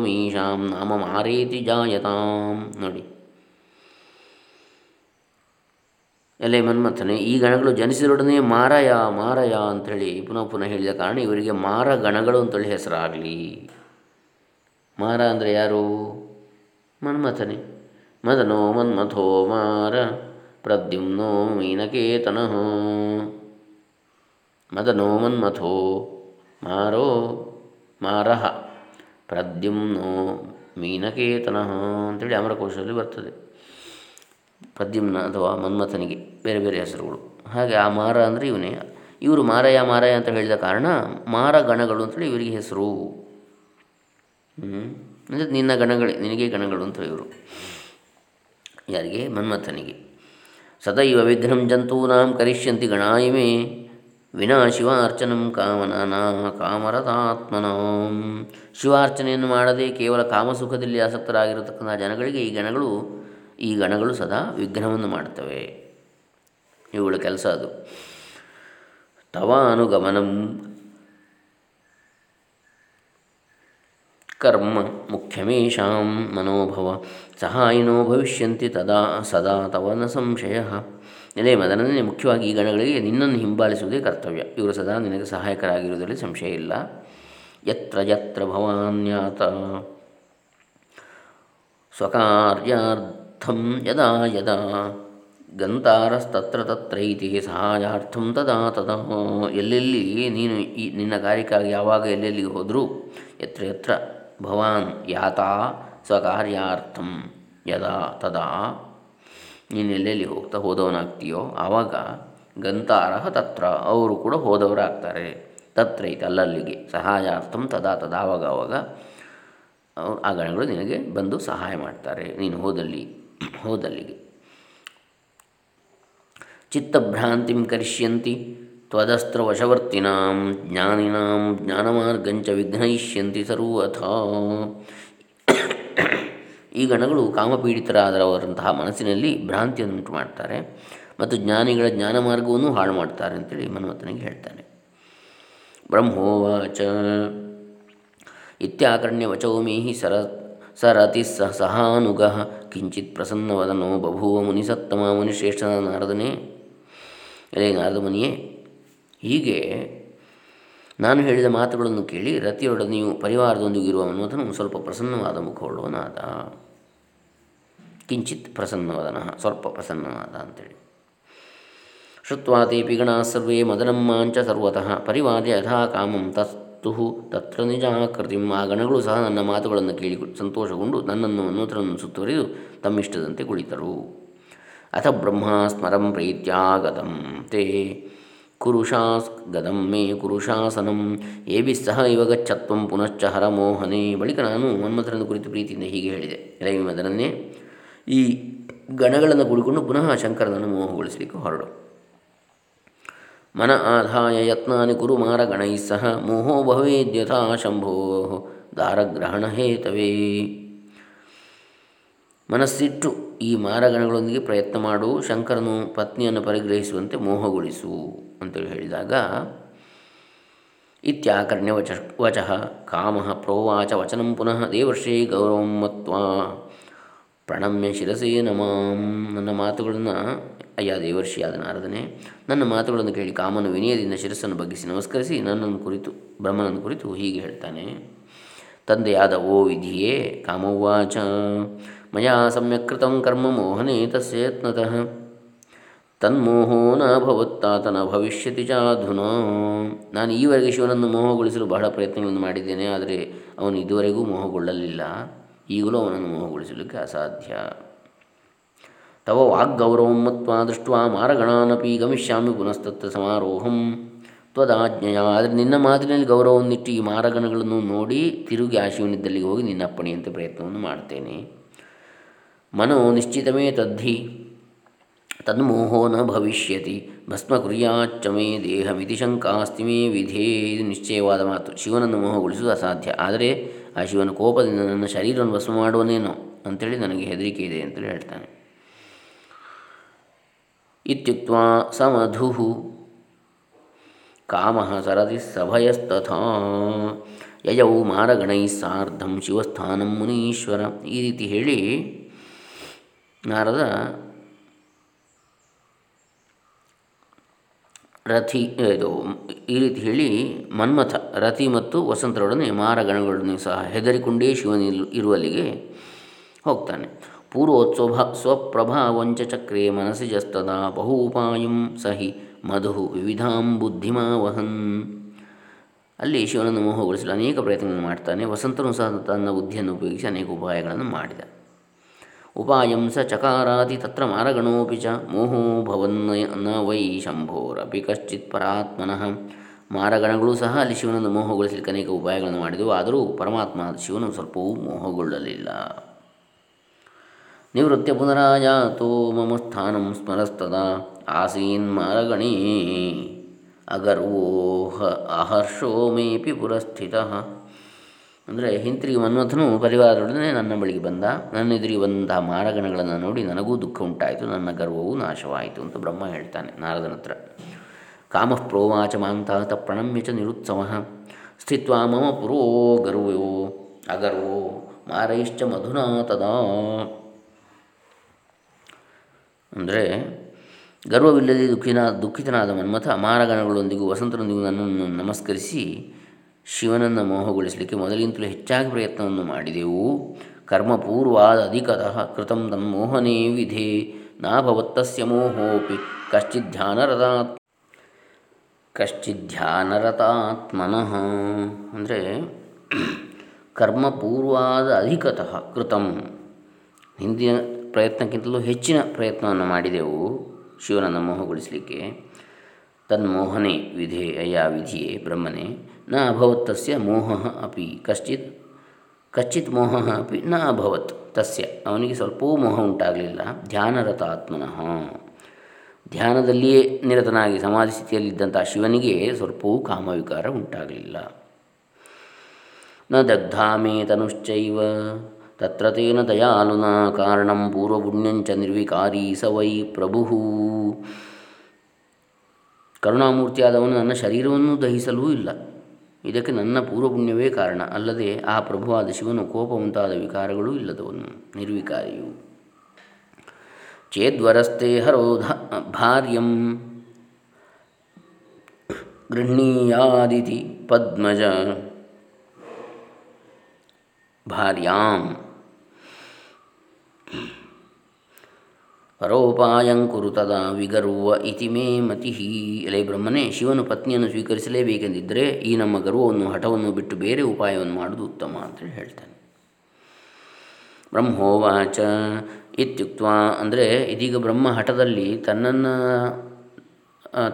ಮೀಶಾಂ ನಾಮ ಮಾರೇತಿ ಜಾಯತಾಂ. ನೋಡಿ. ಎಲೆ ಮನ್ಮಥನೆ ಈ ಗಣಗಳು ಜನಿಸಿದೊಡನೆ ಮಾರಯ ಮಾರಯ ಅಂಥೇಳಿ ಪುನಃ ಪುನಃ ಹೇಳಿದ ಕಾರಣ ಇವರಿಗೆ ಮಾರ ಗಣಗಳು ಅಂತೇಳಿ ಹೆಸರಾಗಲಿ. ಮಾರ ಅಂದರೆ ಯಾರು? ಮನ್ಮಥನೆ. ಮದನೋ ಮನ್ಮಥೋ ಮಾರ, ಪ್ರದ್ಯುಮ್ನೋ ಮೀನಕೇತನಃ. ಮದನೋ ಮನ್ಮಥೋ ಮಾರೋ, ಮಾರಹ, ಪ್ರದ್ಯುಮ್ನೋ ಮೀನಕೇತನಃ ಅಂತೇಳಿ ಅಮರಕೋಶದಲ್ಲಿ ಬರ್ತದೆ. ಪ್ರದ್ಯುಮ್ನ ಅಥವಾ ಮನ್ಮಥನಿಗೆ ಬೇರೆ ಬೇರೆ ಹೆಸರುಗಳು. ಹಾಗೆ ಆ ಮಾರ ಅಂದರೆ ಇವನೇ. ಇವರು ಮಾರಯ ಮಾರಯ ಅಂತ ಹೇಳಿದ ಕಾರಣ ಮಾರ ಗಣಗಳು ಅಂತೇಳಿ ಇವರಿಗೆ ಹೆಸರು. ಅಂದರೆ ನಿನ್ನ ಗಣಗಳೇ, ನಿನಗೆ ಗಣಗಳು ಅಂತ ಇವರು. ಯಾರಿಗೆ? ಮನ್ಮಥನಿಗೆ. ಸದೈವ ವಿಘ್ನಂ ಜಂತೂನಾಂ ಕರಿಷ್ಯಂತಿ ಗಣಾಯಿಮೆ. ವಿನಾ ಶಿವಾರ್ಚನಂ ಕಾಮನಾ ಕಾಮರತಾತ್ಮನಾಂ ಶಿವಾರ್ಚನೆಯನ್ನು ಮಾಡದೆ ಕೇವಲ ಕಾಮಸುಖದಲ್ಲಿ ಆಸಕ್ತರಾಗಿರತಕ್ಕಂಥ ಜನಗಳಿಗೆ ಈ ಗಣಗಳು ಈ ಗಣಗಳು ಸದಾ ವಿಘ್ನವನ್ನು ಮಾಡ್ತವೆ. ಇವುಗಳ ಕೆಲಸ ಅದು. ತವಾನುಗಮನಂ ಕರ್ಮ ಮುಖ್ಯಮೇಶಾಂ ಮನೋಭವ ಸಹಾಯಿನೋ ಭವಿಷ್ಯಂತಿ ತದಾ ಸದಾ ತವನ ಸಂಶಯ. ಎಲೆ ಮದನನೇ ಮುಖ್ಯವಾಗಿ ಈ ಗಣಗಳಿಗೆ ನಿನ್ನನ್ನು ಹಿಂಬಾಲಿಸುವುದೇ ಕರ್ತವ್ಯ. ಇವರು ಸದಾ ನಿನಗೆ ಸಹಾಯಕರಾಗಿರುವುದರಲ್ಲಿ ಸಂಶಯ ಇಲ್ಲ. ಯತ್ರ ಯತ್ರ ಭವಾನ್ಯಾತ ಸ್ವಕಾರ್ಯಾರ್ಥಂ ಯದಾ ಯದಾ ಗಂತಾರಸ್ತತ್ರ ತತ್ರೈತಿ ಸಹಾಯಾರ್ಥಂ ತದಾ ತದಾ ಎಲ್ಲೆಲ್ಲಿ ನೀನು ಈ ನಿನ್ನ ಕಾರ್ಯಕ್ಕಾಗಿ ಯಾವಾಗ ಎಲ್ಲೆಲ್ಲಿಗೆ ಹೋದರೂ ಎತ್ರ ಎತ್ರ ಭವಾನ್ ಯಾತಾ ಸ್ವಕಾರ್ಯಾರ್ಥಂ ಯದಾ ತದಾ ನೀನು ಎಲ್ಲೆಲ್ಲಿ ಹೋಗ್ತಾ ಹೋದವನಾಗ್ತೀಯೋ ಆವಾಗ ಗಂತಾರಹ ತತ್ರ ಅವರು ಕೂಡ ಹೋದವರಾಗ್ತಾರೆ ತತ್ರ ಐತೆ ಅಲ್ಲಲ್ಲಿಗೆ ಸಹಾಯಾರ್ಥಂ ತದಾ ತದಾ ಆವಾಗ ಆವಾಗ ಆ ಗಣಗಳು ನಿನಗೆ ಬಂದು ಸಹಾಯ ಮಾಡ್ತಾರೆ. ನೀನು ಹೋದಲ್ಲಿ ಹೋದಲ್ಲಿಗೆ. ಚಿತ್ತಭ್ರಾಂತಿಂ ಕರಿಷ್ಯಂತಿ ತ್ವದಸ್ತ್ರ ವಶವರ್ತಿನಾಂ ಜ್ಞಾನಿನಾಂ ಜ್ಞಾನಮಾರ್ಗಂಚ ವಿಘ್ನಯಿಷ್ಯಂತಿ ಸರ್ವಥ. ಈ ಗಣಗಳು ಕಾಮಪೀಡಿತರಾದರವರಂತಹ ಮನಸ್ಸಿನಲ್ಲಿ ಭ್ರಾಂತಿಯನ್ನುಂಟು ಮಾಡ್ತಾರೆ ಮತ್ತು ಜ್ಞಾನಿಗಳ ಜ್ಞಾನ ಮಾರ್ಗವನ್ನು ಹಾಳು ಮಾಡ್ತಾರೆ ಅಂತೇಳಿ ಮನ್ಮಥನಿಗೆ ಹೇಳ್ತಾನೆ. ಬ್ರಹ್ಮೋವಾಚ. ಇತ್ಯಾಕರ್ಣ್ಯ ವಚೋಮೇಹಿ ಸರ ಸರತಿ ಸಹಾನುಗ ಕಿಂಚಿತ್ ಪ್ರಸನ್ನವದನೋ ಬಭೂವ ಮುನಿಸತ್ತಮ ಮುನಿಶ್ರೇಷ್ಠನ ನಾರದನೇ. ಅದೇ ನಾರದ ಮುನಿಯೇ, ಹೀಗೆ ನಾನು ಹೇಳಿದ ಮಾತುಗಳನ್ನು ಕೇಳಿ ರತಿಯೊಡನೆಯೂ ಪರಿವಾರದೊಂದಿಗೆ ಇರುವ ಮನ್ಮಥನು ಸ್ವಲ್ಪ ಪ್ರಸನ್ನವಾದ ಮುಖವುಳ್ಳವನಾದ. ಕಿಂಚಿತ್ ಪ್ರಸನ್ನವದನ, ಸ್ವಲ್ಪ ಪ್ರಸನ್ನವಾದ ಅಂತೇಳಿ. ಶುತ್ವಾ ತೇಪಿ ಗಣಾ ಸರ್ವೇ ಮದನಂ ಮಾಂಚ ಸರ್ವತಃ ಪರಿವಾರ್ಯ ಯಥಾ ಕಾಮಂ ತಸ್ತು ತತ್ರ ನಿಜಾಕೃತಿಂ ಆ ಗಣಗಳು ಸಹ ನನ್ನ ಮಾತುಗಳನ್ನು ಕೇಳಿ ಸಂತೋಷಗೊಂಡು ನನ್ನನ್ನು ಮನ್ಮಥನನ್ನು ಸುತ್ತುವರಿದು ತಮ್ಮಿಷ್ಟದಂತೆ ಕುಳಿತರು. ಅಥ ಬ್ರಹ್ಮ ಸ್ಮರಂ ಪ್ರೀತ್ಯಾಗತಂ ತೇ ಕುರುಷಾಸ್ ಗದಂ ಮೇ ಕುರುಷಾಸನಂ. ಏಬಿ ಸಹ ಇವಗಚ್ಛತ್ವಂ ಪುನಶ್ಚ ಹರಮೋಹನೇ ಬಳಿಕ ನಾನು ಮನ್ಮಥನನ್ನು ಕುರಿತು ಪ್ರೀತಿಯಿಂದ ಹೀಗೆ ಹೇಳಿದೆ. ರವಿ ಮದನನ್ನೇ ಈ ಗಣಗಳನ್ನು ಕುಳಿಕೊಂಡು ಪುನಃ ಶಂಕರನನ್ನು ಮೋಹಗೊಳಿಸಲಿಕ್ಕೆ ಹೊರಡು. ಮನ ಆಧಾರ ಯತ್ನಾನಿ ಕುರು ಮಾರಗಣೈ ಸಹ ಮೋಹೋ ಭವೇದ್ಯಥಾ ಶಂಭೋ ದಾರಗ್ರಹಣ ಹೇತವೇ. ಮನಸ್ಸಿಟ್ಟು ಈ ಮಾರಗಣಗಳೊಂದಿಗೆ ಪ್ರಯತ್ನ ಮಾಡು, ಶಂಕರನು ಪತ್ನಿಯನ್ನು ಪರಿಗ್ರಹಿಸುವಂತೆ ಮೋಹಗೊಳಿಸು ಅಂತೇಳಿ ಹೇಳಿದಾಗ, ಇತ್ಯಾಕರ್ಣ್ಯ ವಚ ವಚ ಕಾಮ ಪ್ರೋವಾಚ ವಚನಂ ಪುನಃ ದೇವರ್ಷೇ ಗೌರವಂ ಮತ್ವಾ ಪ್ರಣಮ್ಯ ಶಿರಸೇ ನಮಾಂ ನನ್ನ ಮಾತುಗಳನ್ನು ಅಯ್ಯ ದೇವರ್ಷಿಯಾದ ನಾರದನೇ ನನ್ನ ಮಾತುಗಳನ್ನು ಕೇಳಿ ಕಾಮನ ವಿನಯದಿಂದ ಶಿರಸ್ಸನ್ನು ಬಗ್ಗಿಸಿ ನಮಸ್ಕರಿಸಿ ನನ್ನನ್ನು ಕುರಿತು, ಬ್ರಹ್ಮನನ್ನು ಕುರಿತು ಹೀಗೆ ಹೇಳ್ತಾನೆ. ತಂದೆಯಾದ ಓ ವಿಧಿಯೇ ಕಾಮವಾಚ. ಮಯಾ ಸಮ್ಯಕ್ ಕೃತಂ ಕರ್ಮ ಮೋಹನೆ ತಸ್ಯತ್ನತಃ. ತನ್ಮೋಹೋ ನ ಭವತ್ತಾತನ ಭವಿಷ್ಯತಿ ಚಾಧುನಾ. ನಾನು ಈವರೆಗೆ ಶಿವನನ್ನು ಮೋಹಗೊಳಿಸಲು ಬಹಳ ಪ್ರಯತ್ನಗಳನ್ನು ಮಾಡಿದ್ದೇನೆ, ಆದರೆ ಅವನು ಇದುವರೆಗೂ ಮೋಹಗೊಳ್ಳಲಿಲ್ಲ. ಈಗಲೂ ಅವನನ್ನು ಮೋಹಗೊಳಿಸಲಿಕ್ಕೆ ಅಸಾಧ್ಯ. ತವ ವಾಗ್ಗೌರವಂ ಮತ್ವ ದೃಷ್ಟ ಮಾರಗಣಾನಪಿ ಗಮಿಷ್ಯಾಮಿ ಪುನಸ್ತತ್ರ ಸಮಾರೋಹಂ ತ್ವದಾಜ್ಞೆಯ ಆದರೆ ನಿನ್ನ ಮಾತಿನಲ್ಲಿ ಗೌರವವನ್ನಿಟ್ಟು ಈ ಮಾರಗಣಗಳನ್ನು ನೋಡಿ ತಿರುಗಿ ಆ ಶಿವನಿದ್ದಲ್ಲಿಗೆ ಹೋಗಿ ನಿನ್ನ ಅಪ್ಪಣೆಯಂತೆ ಪ್ರಯತ್ನವನ್ನು ಮಾಡ್ತೇನೆ। ಮನೋ ನಿಶ್ಚಿತಮೇ ತದ್ಧಿ, ತನ್ಮೋಹೋ ನ ಭವಿಷ್ಯತಿ ಭಸ್ಮ ಚಮೇ ಮೇ ದೇಹಮಿತಿ ಶಂಕಾಸ್ತಿ ಮೇ ವಿಧೇ। ಇದು ನಿಶ್ಚಯವಾದ ಮಾತು, ಶಿವನನ್ನು ಮೋಹಗೊಳಿಸುವುದು ಅಸಾಧ್ಯ, ಆದರೆ ಆ ಶಿವನ ಕೋಪದಿಂದ ನನ್ನ ಶರೀರವನ್ನು ಭಸ್ಮ ಮಾಡುವನೇನೋ ಅಂಥೇಳಿ ನನಗೆ ಹೆದರಿಕೆ ಇದೆ ಅಂತೇಳಿ ಹೇಳ್ತಾನೆ। ಇತ್ಯುಕ್ತ ಸಮಧು ಕಾಮ ಸರತಿ ಸಭಯಸ್ತಥಾ ಯಯೌ ಮಾರಗಣೈ ಸಾರ್ಧಂ ಶಿವಸ್ಥಾನಂ ಮುನೀಶ್ವರ ಈ ರೀತಿ ಹೇಳಿ ನಾರದ ರಥಿ, ಇದು, ಈ ರೀತಿ ಹೇಳಿ ಮನ್ಮಥ, ರಥಿ ಮತ್ತು ವಸಂತರೊಡನೆ ಮಾರಗಣಗಳೊಡನೆ ಸಹ ಹೆದರಿಕೊಂಡೇ ಶಿವನಿಲ್ ಇರುವಲ್ಲಿಗೆ ಹೋಗ್ತಾನೆ. ಪೂರ್ವೋತ್ಸವ ಸ್ವಪ್ರಭಾವಂಚ ಚಕ್ರೆ ಮನಸ್ಸಿ ಜಸ್ತದ ಬಹುಪಾಯಂ ಸಹಿ ಮಧು ವಿವಿಧಾಂ ಬುದ್ಧಿಮಾವಹನ್ ಅಲ್ಲಿ ಶಿವನನ್ನು ಮೋಹಗೊಳಿಸಲು ಅನೇಕ ಪ್ರಯತ್ನಗಳನ್ನು ಮಾಡ್ತಾನೆ. ವಸಂತನು ಸಹ ತನ್ನ ಬುದ್ಧಿಯನ್ನು ಉಪಯೋಗಿಸಿ ಅನೇಕ ಉಪಾಯಗಳನ್ನು ಮಾಡಿದ. ಉಪಾಯಂ ಸ ಚಕಾರಾತಿ ತತ್ರ ಮಾರಗಣೋಪಿ ಚ ಮೋಹೋ ಭವನ್ನ ನ ವೈ ಶಂಭೋರಪಿ ಕಶ್ಚಿತ್ ಪರಾತ್ಮನಃ. ಮಾರಗಣಗಳು ಸಹ ಅಲ್ಲಿ ಶಿವನನ್ನು ಮೋಹಗೊಳಿಸಲಿಕ್ಕೆ ಅನೇಕ ಉಪಾಯಗಳನ್ನು ಮಾಡಿದವು. ಆದರೂ ಪರಮಾತ್ಮ ಶಿವನು ಸ್ವಲ್ಪವೂ ಮೋಹಗೊಳ್ಳಲಿಲ್ಲ. ನಿವೃತ್ಯ ಪುನರಾಯಾತೋ ಮಮ ಸ್ಥಾನಂ ಸ್ಮರಸ್ತದ, ಆಸೀನ್ ಮಾರಗಣೇ. ಅಗರ್ವೋಹ ಅಹರ್ಷೋ ಮೇಪಿ ಪುರಸ್ಥಿತ. ಅಂದರೆ ಹಿಂತಿರುಗಿ ಮನ್ಮಥನು ಪರಿವಾರದೊಡನೆ ನನ್ನ ಬಳಿಗೆ ಬಂದ. ನನ್ನ ಎದುರಿಗೆ ಬಂದ ಮಾರಗಣಗಳನ್ನು ನೋಡಿ ನನಗೂ ದುಃಖ ಉಂಟಾಯಿತು. ನನ್ನ ಗರ್ವವು ನಾಶವಾಯಿತು ಅಂತ ಬ್ರಹ್ಮ ಹೇಳ್ತಾನೆ ನಾರದನ ಹತ್ರ. ಕಾಮಃ ಪ್ರೋವಾಚ ಮಾಂತಾತ ಪ್ರಣಮ್ಯ ಚ ನಿರುತ್ಸವ. ಸ್ಥಿತ್ವ ಮಮ ಪುರೋ ಗರ್ವೋ ಅಗರ್ವೋ ಮಾರೈಶ್ಚ ಮಧುನಾ ತದಾ. ಅಂದರೆ ಗರ್ವವಿಲ್ಲದೆ ದುಃಖಿನ, ದುಃಖಿತನಾದ ಮನ್ಮಥ ಮಾರಗಣಗಳೊಂದಿಗೂ ವಸಂತರೊಂದಿಗೂ ನನ್ನನ್ನು ನಮಸ್ಕರಿಸಿ ಶಿವನನ್ನು ಮೋಹಗೊಳಿಸಲಿಕ್ಕೆ ಮೊದಲಿಂತಲೂ ಹೆಚ್ಚಾಗಿ ಪ್ರಯತ್ನವನ್ನು ಮಾಡಿದೆವು. ಕರ್ಮಪೂರ್ವಾದ ಅಧಿಕತಃ ಕೃತಂ ತನ್ಮೋಹನೇ ವಿಧೇ, ನಾಭವತ್ತಸ್ಯ ಮೋಹೋಪಿ ಕಶ್ಚಿಧ್ಯಾನರತಾತ್ ಕಶ್ಚಿಧ್ಯಾನರತಾತ್ಮನಃ ಅಂದರೆ ಕರ್ಮಪೂರ್ವಾದ ಅಧಿಕತಃ ಕೃತಂ ಹಿಂದಿನ ಪ್ರಯತ್ನಕ್ಕಿಂತಲೂ ಹೆಚ್ಚಿನ ಪ್ರಯತ್ನವನ್ನು ಮಾಡಿದೆವು ಶಿವನನ್ನು ಮೋಹಗೊಳಿಸಲಿಕ್ಕೆ. ತನ್ಮೋಹನೆ ವಿಧೇ ಅಯಾ ವಿಧಿಯೇ ಬ್ರಹ್ಮನೇ, ನ ಅಭವತ್ ತಸ್ಯ ಮೋಹ ಅಪಿ, ಕಶ್ಚಿತ್ ಕಚ್ಚಿತ್ ಮೋಹ ಅಪಿ, ನ ಅಭವತ್ ತಸ್ಯ. ಅವನಿಗೆ ಸ್ವಲ್ಪವೂ ಮೋಹ ಉಂಟಾಗಲಿಲ್ಲ. ಧ್ಯಾನರತ ಆತ್ಮನಃ ಧ್ಯಾನದಲ್ಲಿಯೇ ನಿರತನಾಗಿ ಸಮಾಧಿ ಸ್ಥಿತಿಯಲ್ಲಿದ್ದಂಥ ಶಿವನಿಗೆ ಸ್ವಲ್ಪವೂ ಕಾಮವಿಕಾರ ಉಂಟಾಗಲಿಲ್ಲ. ನ ದಗ್ಧಾಮೇ ತನುಶ್ಚೈವ. ತತ್ರ ತೇನ ಕಾರಣಂ ಪೂರ್ವಪುಣ್ಯಂಚ ನಿರ್ವಿಕಾರಿ ಸ ವೈ ಪ್ರಭು ಕರುಣಾಮೂರ್ತಿಯಾದವನು ನನ್ನ ಶರೀರವನ್ನು ದಹಿಸಲೂ ಇಲ್ಲ. ಇದಕ್ಕೆ ನನ್ನ ಪೂರ್ವಪುಣ್ಯವೇ ಕಾರಣ. ಅಲ್ಲದೆ ಆ ಪ್ರಭುವಾದ ಶಿವನು ಕೋಪ ಮುಂತಾದ ವಿಕಾರಗಳೂ ಇಲ್ಲದವನು, ನಿರ್ವಿಕಾರಿಯು. ಚೇದ್ವರಸ್ತೆ ಹರೋಧ ಭಾರ್ಯಂ ಗೃಹಣೀಯಾದಿತಿ ಪದ್ಮಜ ಭಾರ್ಯಾಂ. ಪರೋಪಾಯಂಕುರು ತದಾ ವಿಗರ್ವ ಇತಿ ಮೇ ಮತಿ. ಎಲೆ ಬ್ರಹ್ಮನೇ, ಶಿವನು ಪತ್ನಿಯನ್ನು ಸ್ವೀಕರಿಸಲೇಬೇಕೆಂದಿದ್ದರೆ ಈ ನಮ್ಮ ಗರ್ವವನ್ನು, ಹಠವನ್ನು ಬಿಟ್ಟು ಬೇರೆ ಉಪಾಯವನ್ನು ಮಾಡುವುದು ಉತ್ತಮ ಅಂತೇಳಿ ಹೇಳ್ತಾನೆ. ಬ್ರಹ್ಮೋವಾಚ ಇತ್ಯುಕ್ತ ಅಂದರೆ ಇದೀಗ ಬ್ರಹ್ಮ ಹಠದಲ್ಲಿ ತನ್ನನ್ನು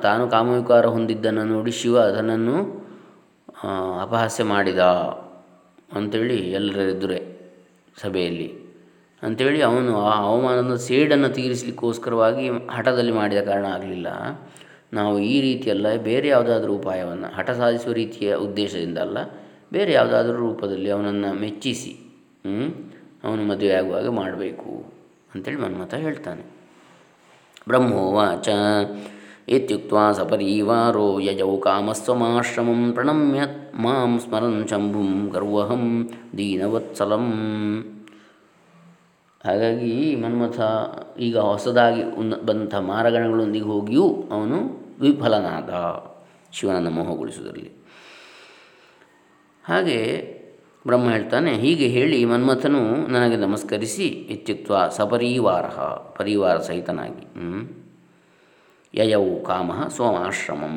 ತಾನು ಕಾಮವಿಕಾರ ಹೊಂದಿದ್ದನ್ನು ನೋಡಿ ಶಿವ ಅದನ್ನು ಅಪಹಾಸ್ಯ ಮಾಡಿದ ಅಂಥೇಳಿ ಎಲ್ಲರೆದುರೆ ಸಭೆಯಲ್ಲಿ ಅಂಥೇಳಿ ಅವನು ಆ ಅವಮಾನದ ಸೇಡನ್ನು ತೀರಿಸಲಿಕ್ಕೋಸ್ಕರವಾಗಿ ಹಠದಲ್ಲಿ ಮಾಡಿದ ಕಾರಣ ಆಗಲಿಲ್ಲ. ನಾವು ಈ ರೀತಿಯಲ್ಲ, ಬೇರೆ ಯಾವುದಾದ್ರೂ ಉಪಾಯವನ್ನು, ಹಠ ಸಾಧಿಸುವ ರೀತಿಯ ಉದ್ದೇಶದಿಂದ ಅಲ್ಲ, ಬೇರೆ ಯಾವುದಾದ್ರೂ ರೂಪದಲ್ಲಿ ಅವನನ್ನು ಮೆಚ್ಚಿಸಿ ಅವನು ಮದುವೆಯಾಗುವಾಗ ಮಾಡಬೇಕು ಅಂಥೇಳಿ ಮನ್ಮಥ ಹೇಳ್ತಾನೆ. ಬ್ರಹ್ಮೋವಾಚ ಇತ್ಯುಕ್ತ ಸಪರೀವಾರೋ ಯಜೌ ಕಾಮಸ್ವಮಾಶ್ರಮಂ ಪ್ರಣಮ್ಯ ಮಾಂ ಸ್ಮರನ್ ಶಂಭುಂ ಗರ್ವಹಂ ದೀನವತ್ಸಲಂ. ಹಾಗಾಗಿ ಮನ್ಮಥ ಈಗ ಹೊಸದಾಗಿ ಉನ್ನ ಬಂದಂಥ ಮಾರಗಣಗಳೊಂದಿಗೆ ಹೋಗಿಯೂ ಅವನು ವಿಫಲನಾದ ಶಿವನನ್ನು ಮೋಹಗೊಳಿಸುವುದರಲ್ಲಿ. ಹಾಗೆ ಬ್ರಹ್ಮ ಹೇಳ್ತಾನೆ, ಹೀಗೆ ಹೇಳಿ ಮನ್ಮಥನು ನನಗೆ ನಮಸ್ಕರಿಸಿ ಇತ್ಯುಕ್ತ ಸಪರಿವಾರ, ಪರಿವಾರ ಸಹಿತನಾಗಿ ಯಯೌ ಕಾಮ ಸ್ವಮಾಶ್ರಮಂ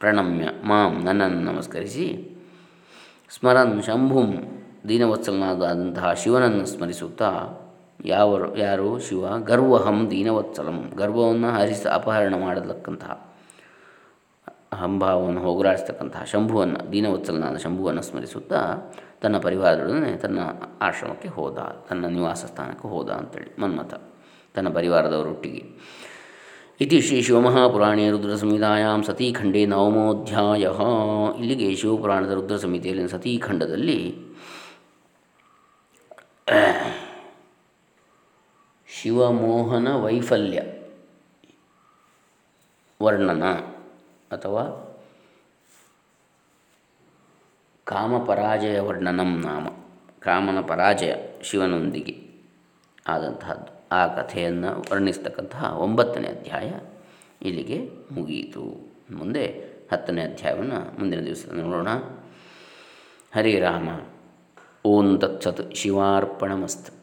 ಪ್ರಣಮ್ಯ ಮಾಂ ನನ್ನನ್ನು ನಮಸ್ಕರಿಸಿ, ಸ್ಮರನ್ ಶಂಭುಂ ದೀನವತ್ಸಲನಾದಂತಹ ಶಿವನನ್ನು ಸ್ಮರಿಸುತ್ತಾ ಯಾವ ಯಾರು? ಶಿವ. ಗರ್ವಹಂ ದೀನವತ್ಸಲಂ. ಗರ್ವವನ್ನು ಹರಿಸ ಅಪಹರಣ ಮಾಡತಕ್ಕಂತಹ ಹಂಭಾವವನ್ನು ಹೋಗಲಾಡಿಸ್ತಕ್ಕಂತಹ ಶಂಭುವನ್ನು, ದೀನವತ್ಸಲನಾದ ಶಂಭುವನ್ನು ಸ್ಮರಿಸುತ್ತಾ ತನ್ನ ಪರಿವಾರದೊಡನೆ ತನ್ನ ಆಶ್ರಮಕ್ಕೆ ಹೋದ, ತನ್ನ ನಿವಾಸ ಸ್ಥಾನಕ್ಕೆ ಹೋದ ಅಂತೇಳಿ ಮನ್ಮಥ ತನ್ನ ಪರಿವಾರದವರೊಟ್ಟಿಗೆ ಇತಿ ಶ್ರೀ ಶಿವಮಹಾಪುರಾಣೇ ರುದ್ರ ಸತೀಖಂಡೇ ನವಮೋಧ್ಯಾಯ. ಇಲ್ಲಿಗೆ ಶಿವಪುರಾಣದ ರುದ್ರ ಸಂಹಿತೆಯಲ್ಲಿನ ಸತೀಖಂಡದಲ್ಲಿ ಶಿವಮೋಹನ ವೈಫಲ್ಯ. ವರ್ಣನ ಅಥವಾ ಕಾಮಪರಾಜಯ ವರ್ಣನಂ ನಾಮ. ಕಾಮನ ಪರಾಜಯ ಶಿವನೊಂದಿಗೆ ಆದಂತಹದ್ದು. ಆ ಕಥೆಯನ್ನು ವರ್ಣಿಸ್ತಕ್ಕಂತಹ ಒಂಬತ್ತನೇ ಅಧ್ಯಾಯ ಇಲ್ಲಿಗೆ ಮುಗಿಯಿತು. ಮುಂದೆ ಹತ್ತನೇ ಅಧ್ಯಾಯವನ್ನು ಮುಂದಿನ ದಿವಸ ನೋಡೋಣ. ಹರಿರಾಮ ಓಂ ತತ್ಸತ್ ಶಿವಾರ್ಪಣಮಸ್ತು.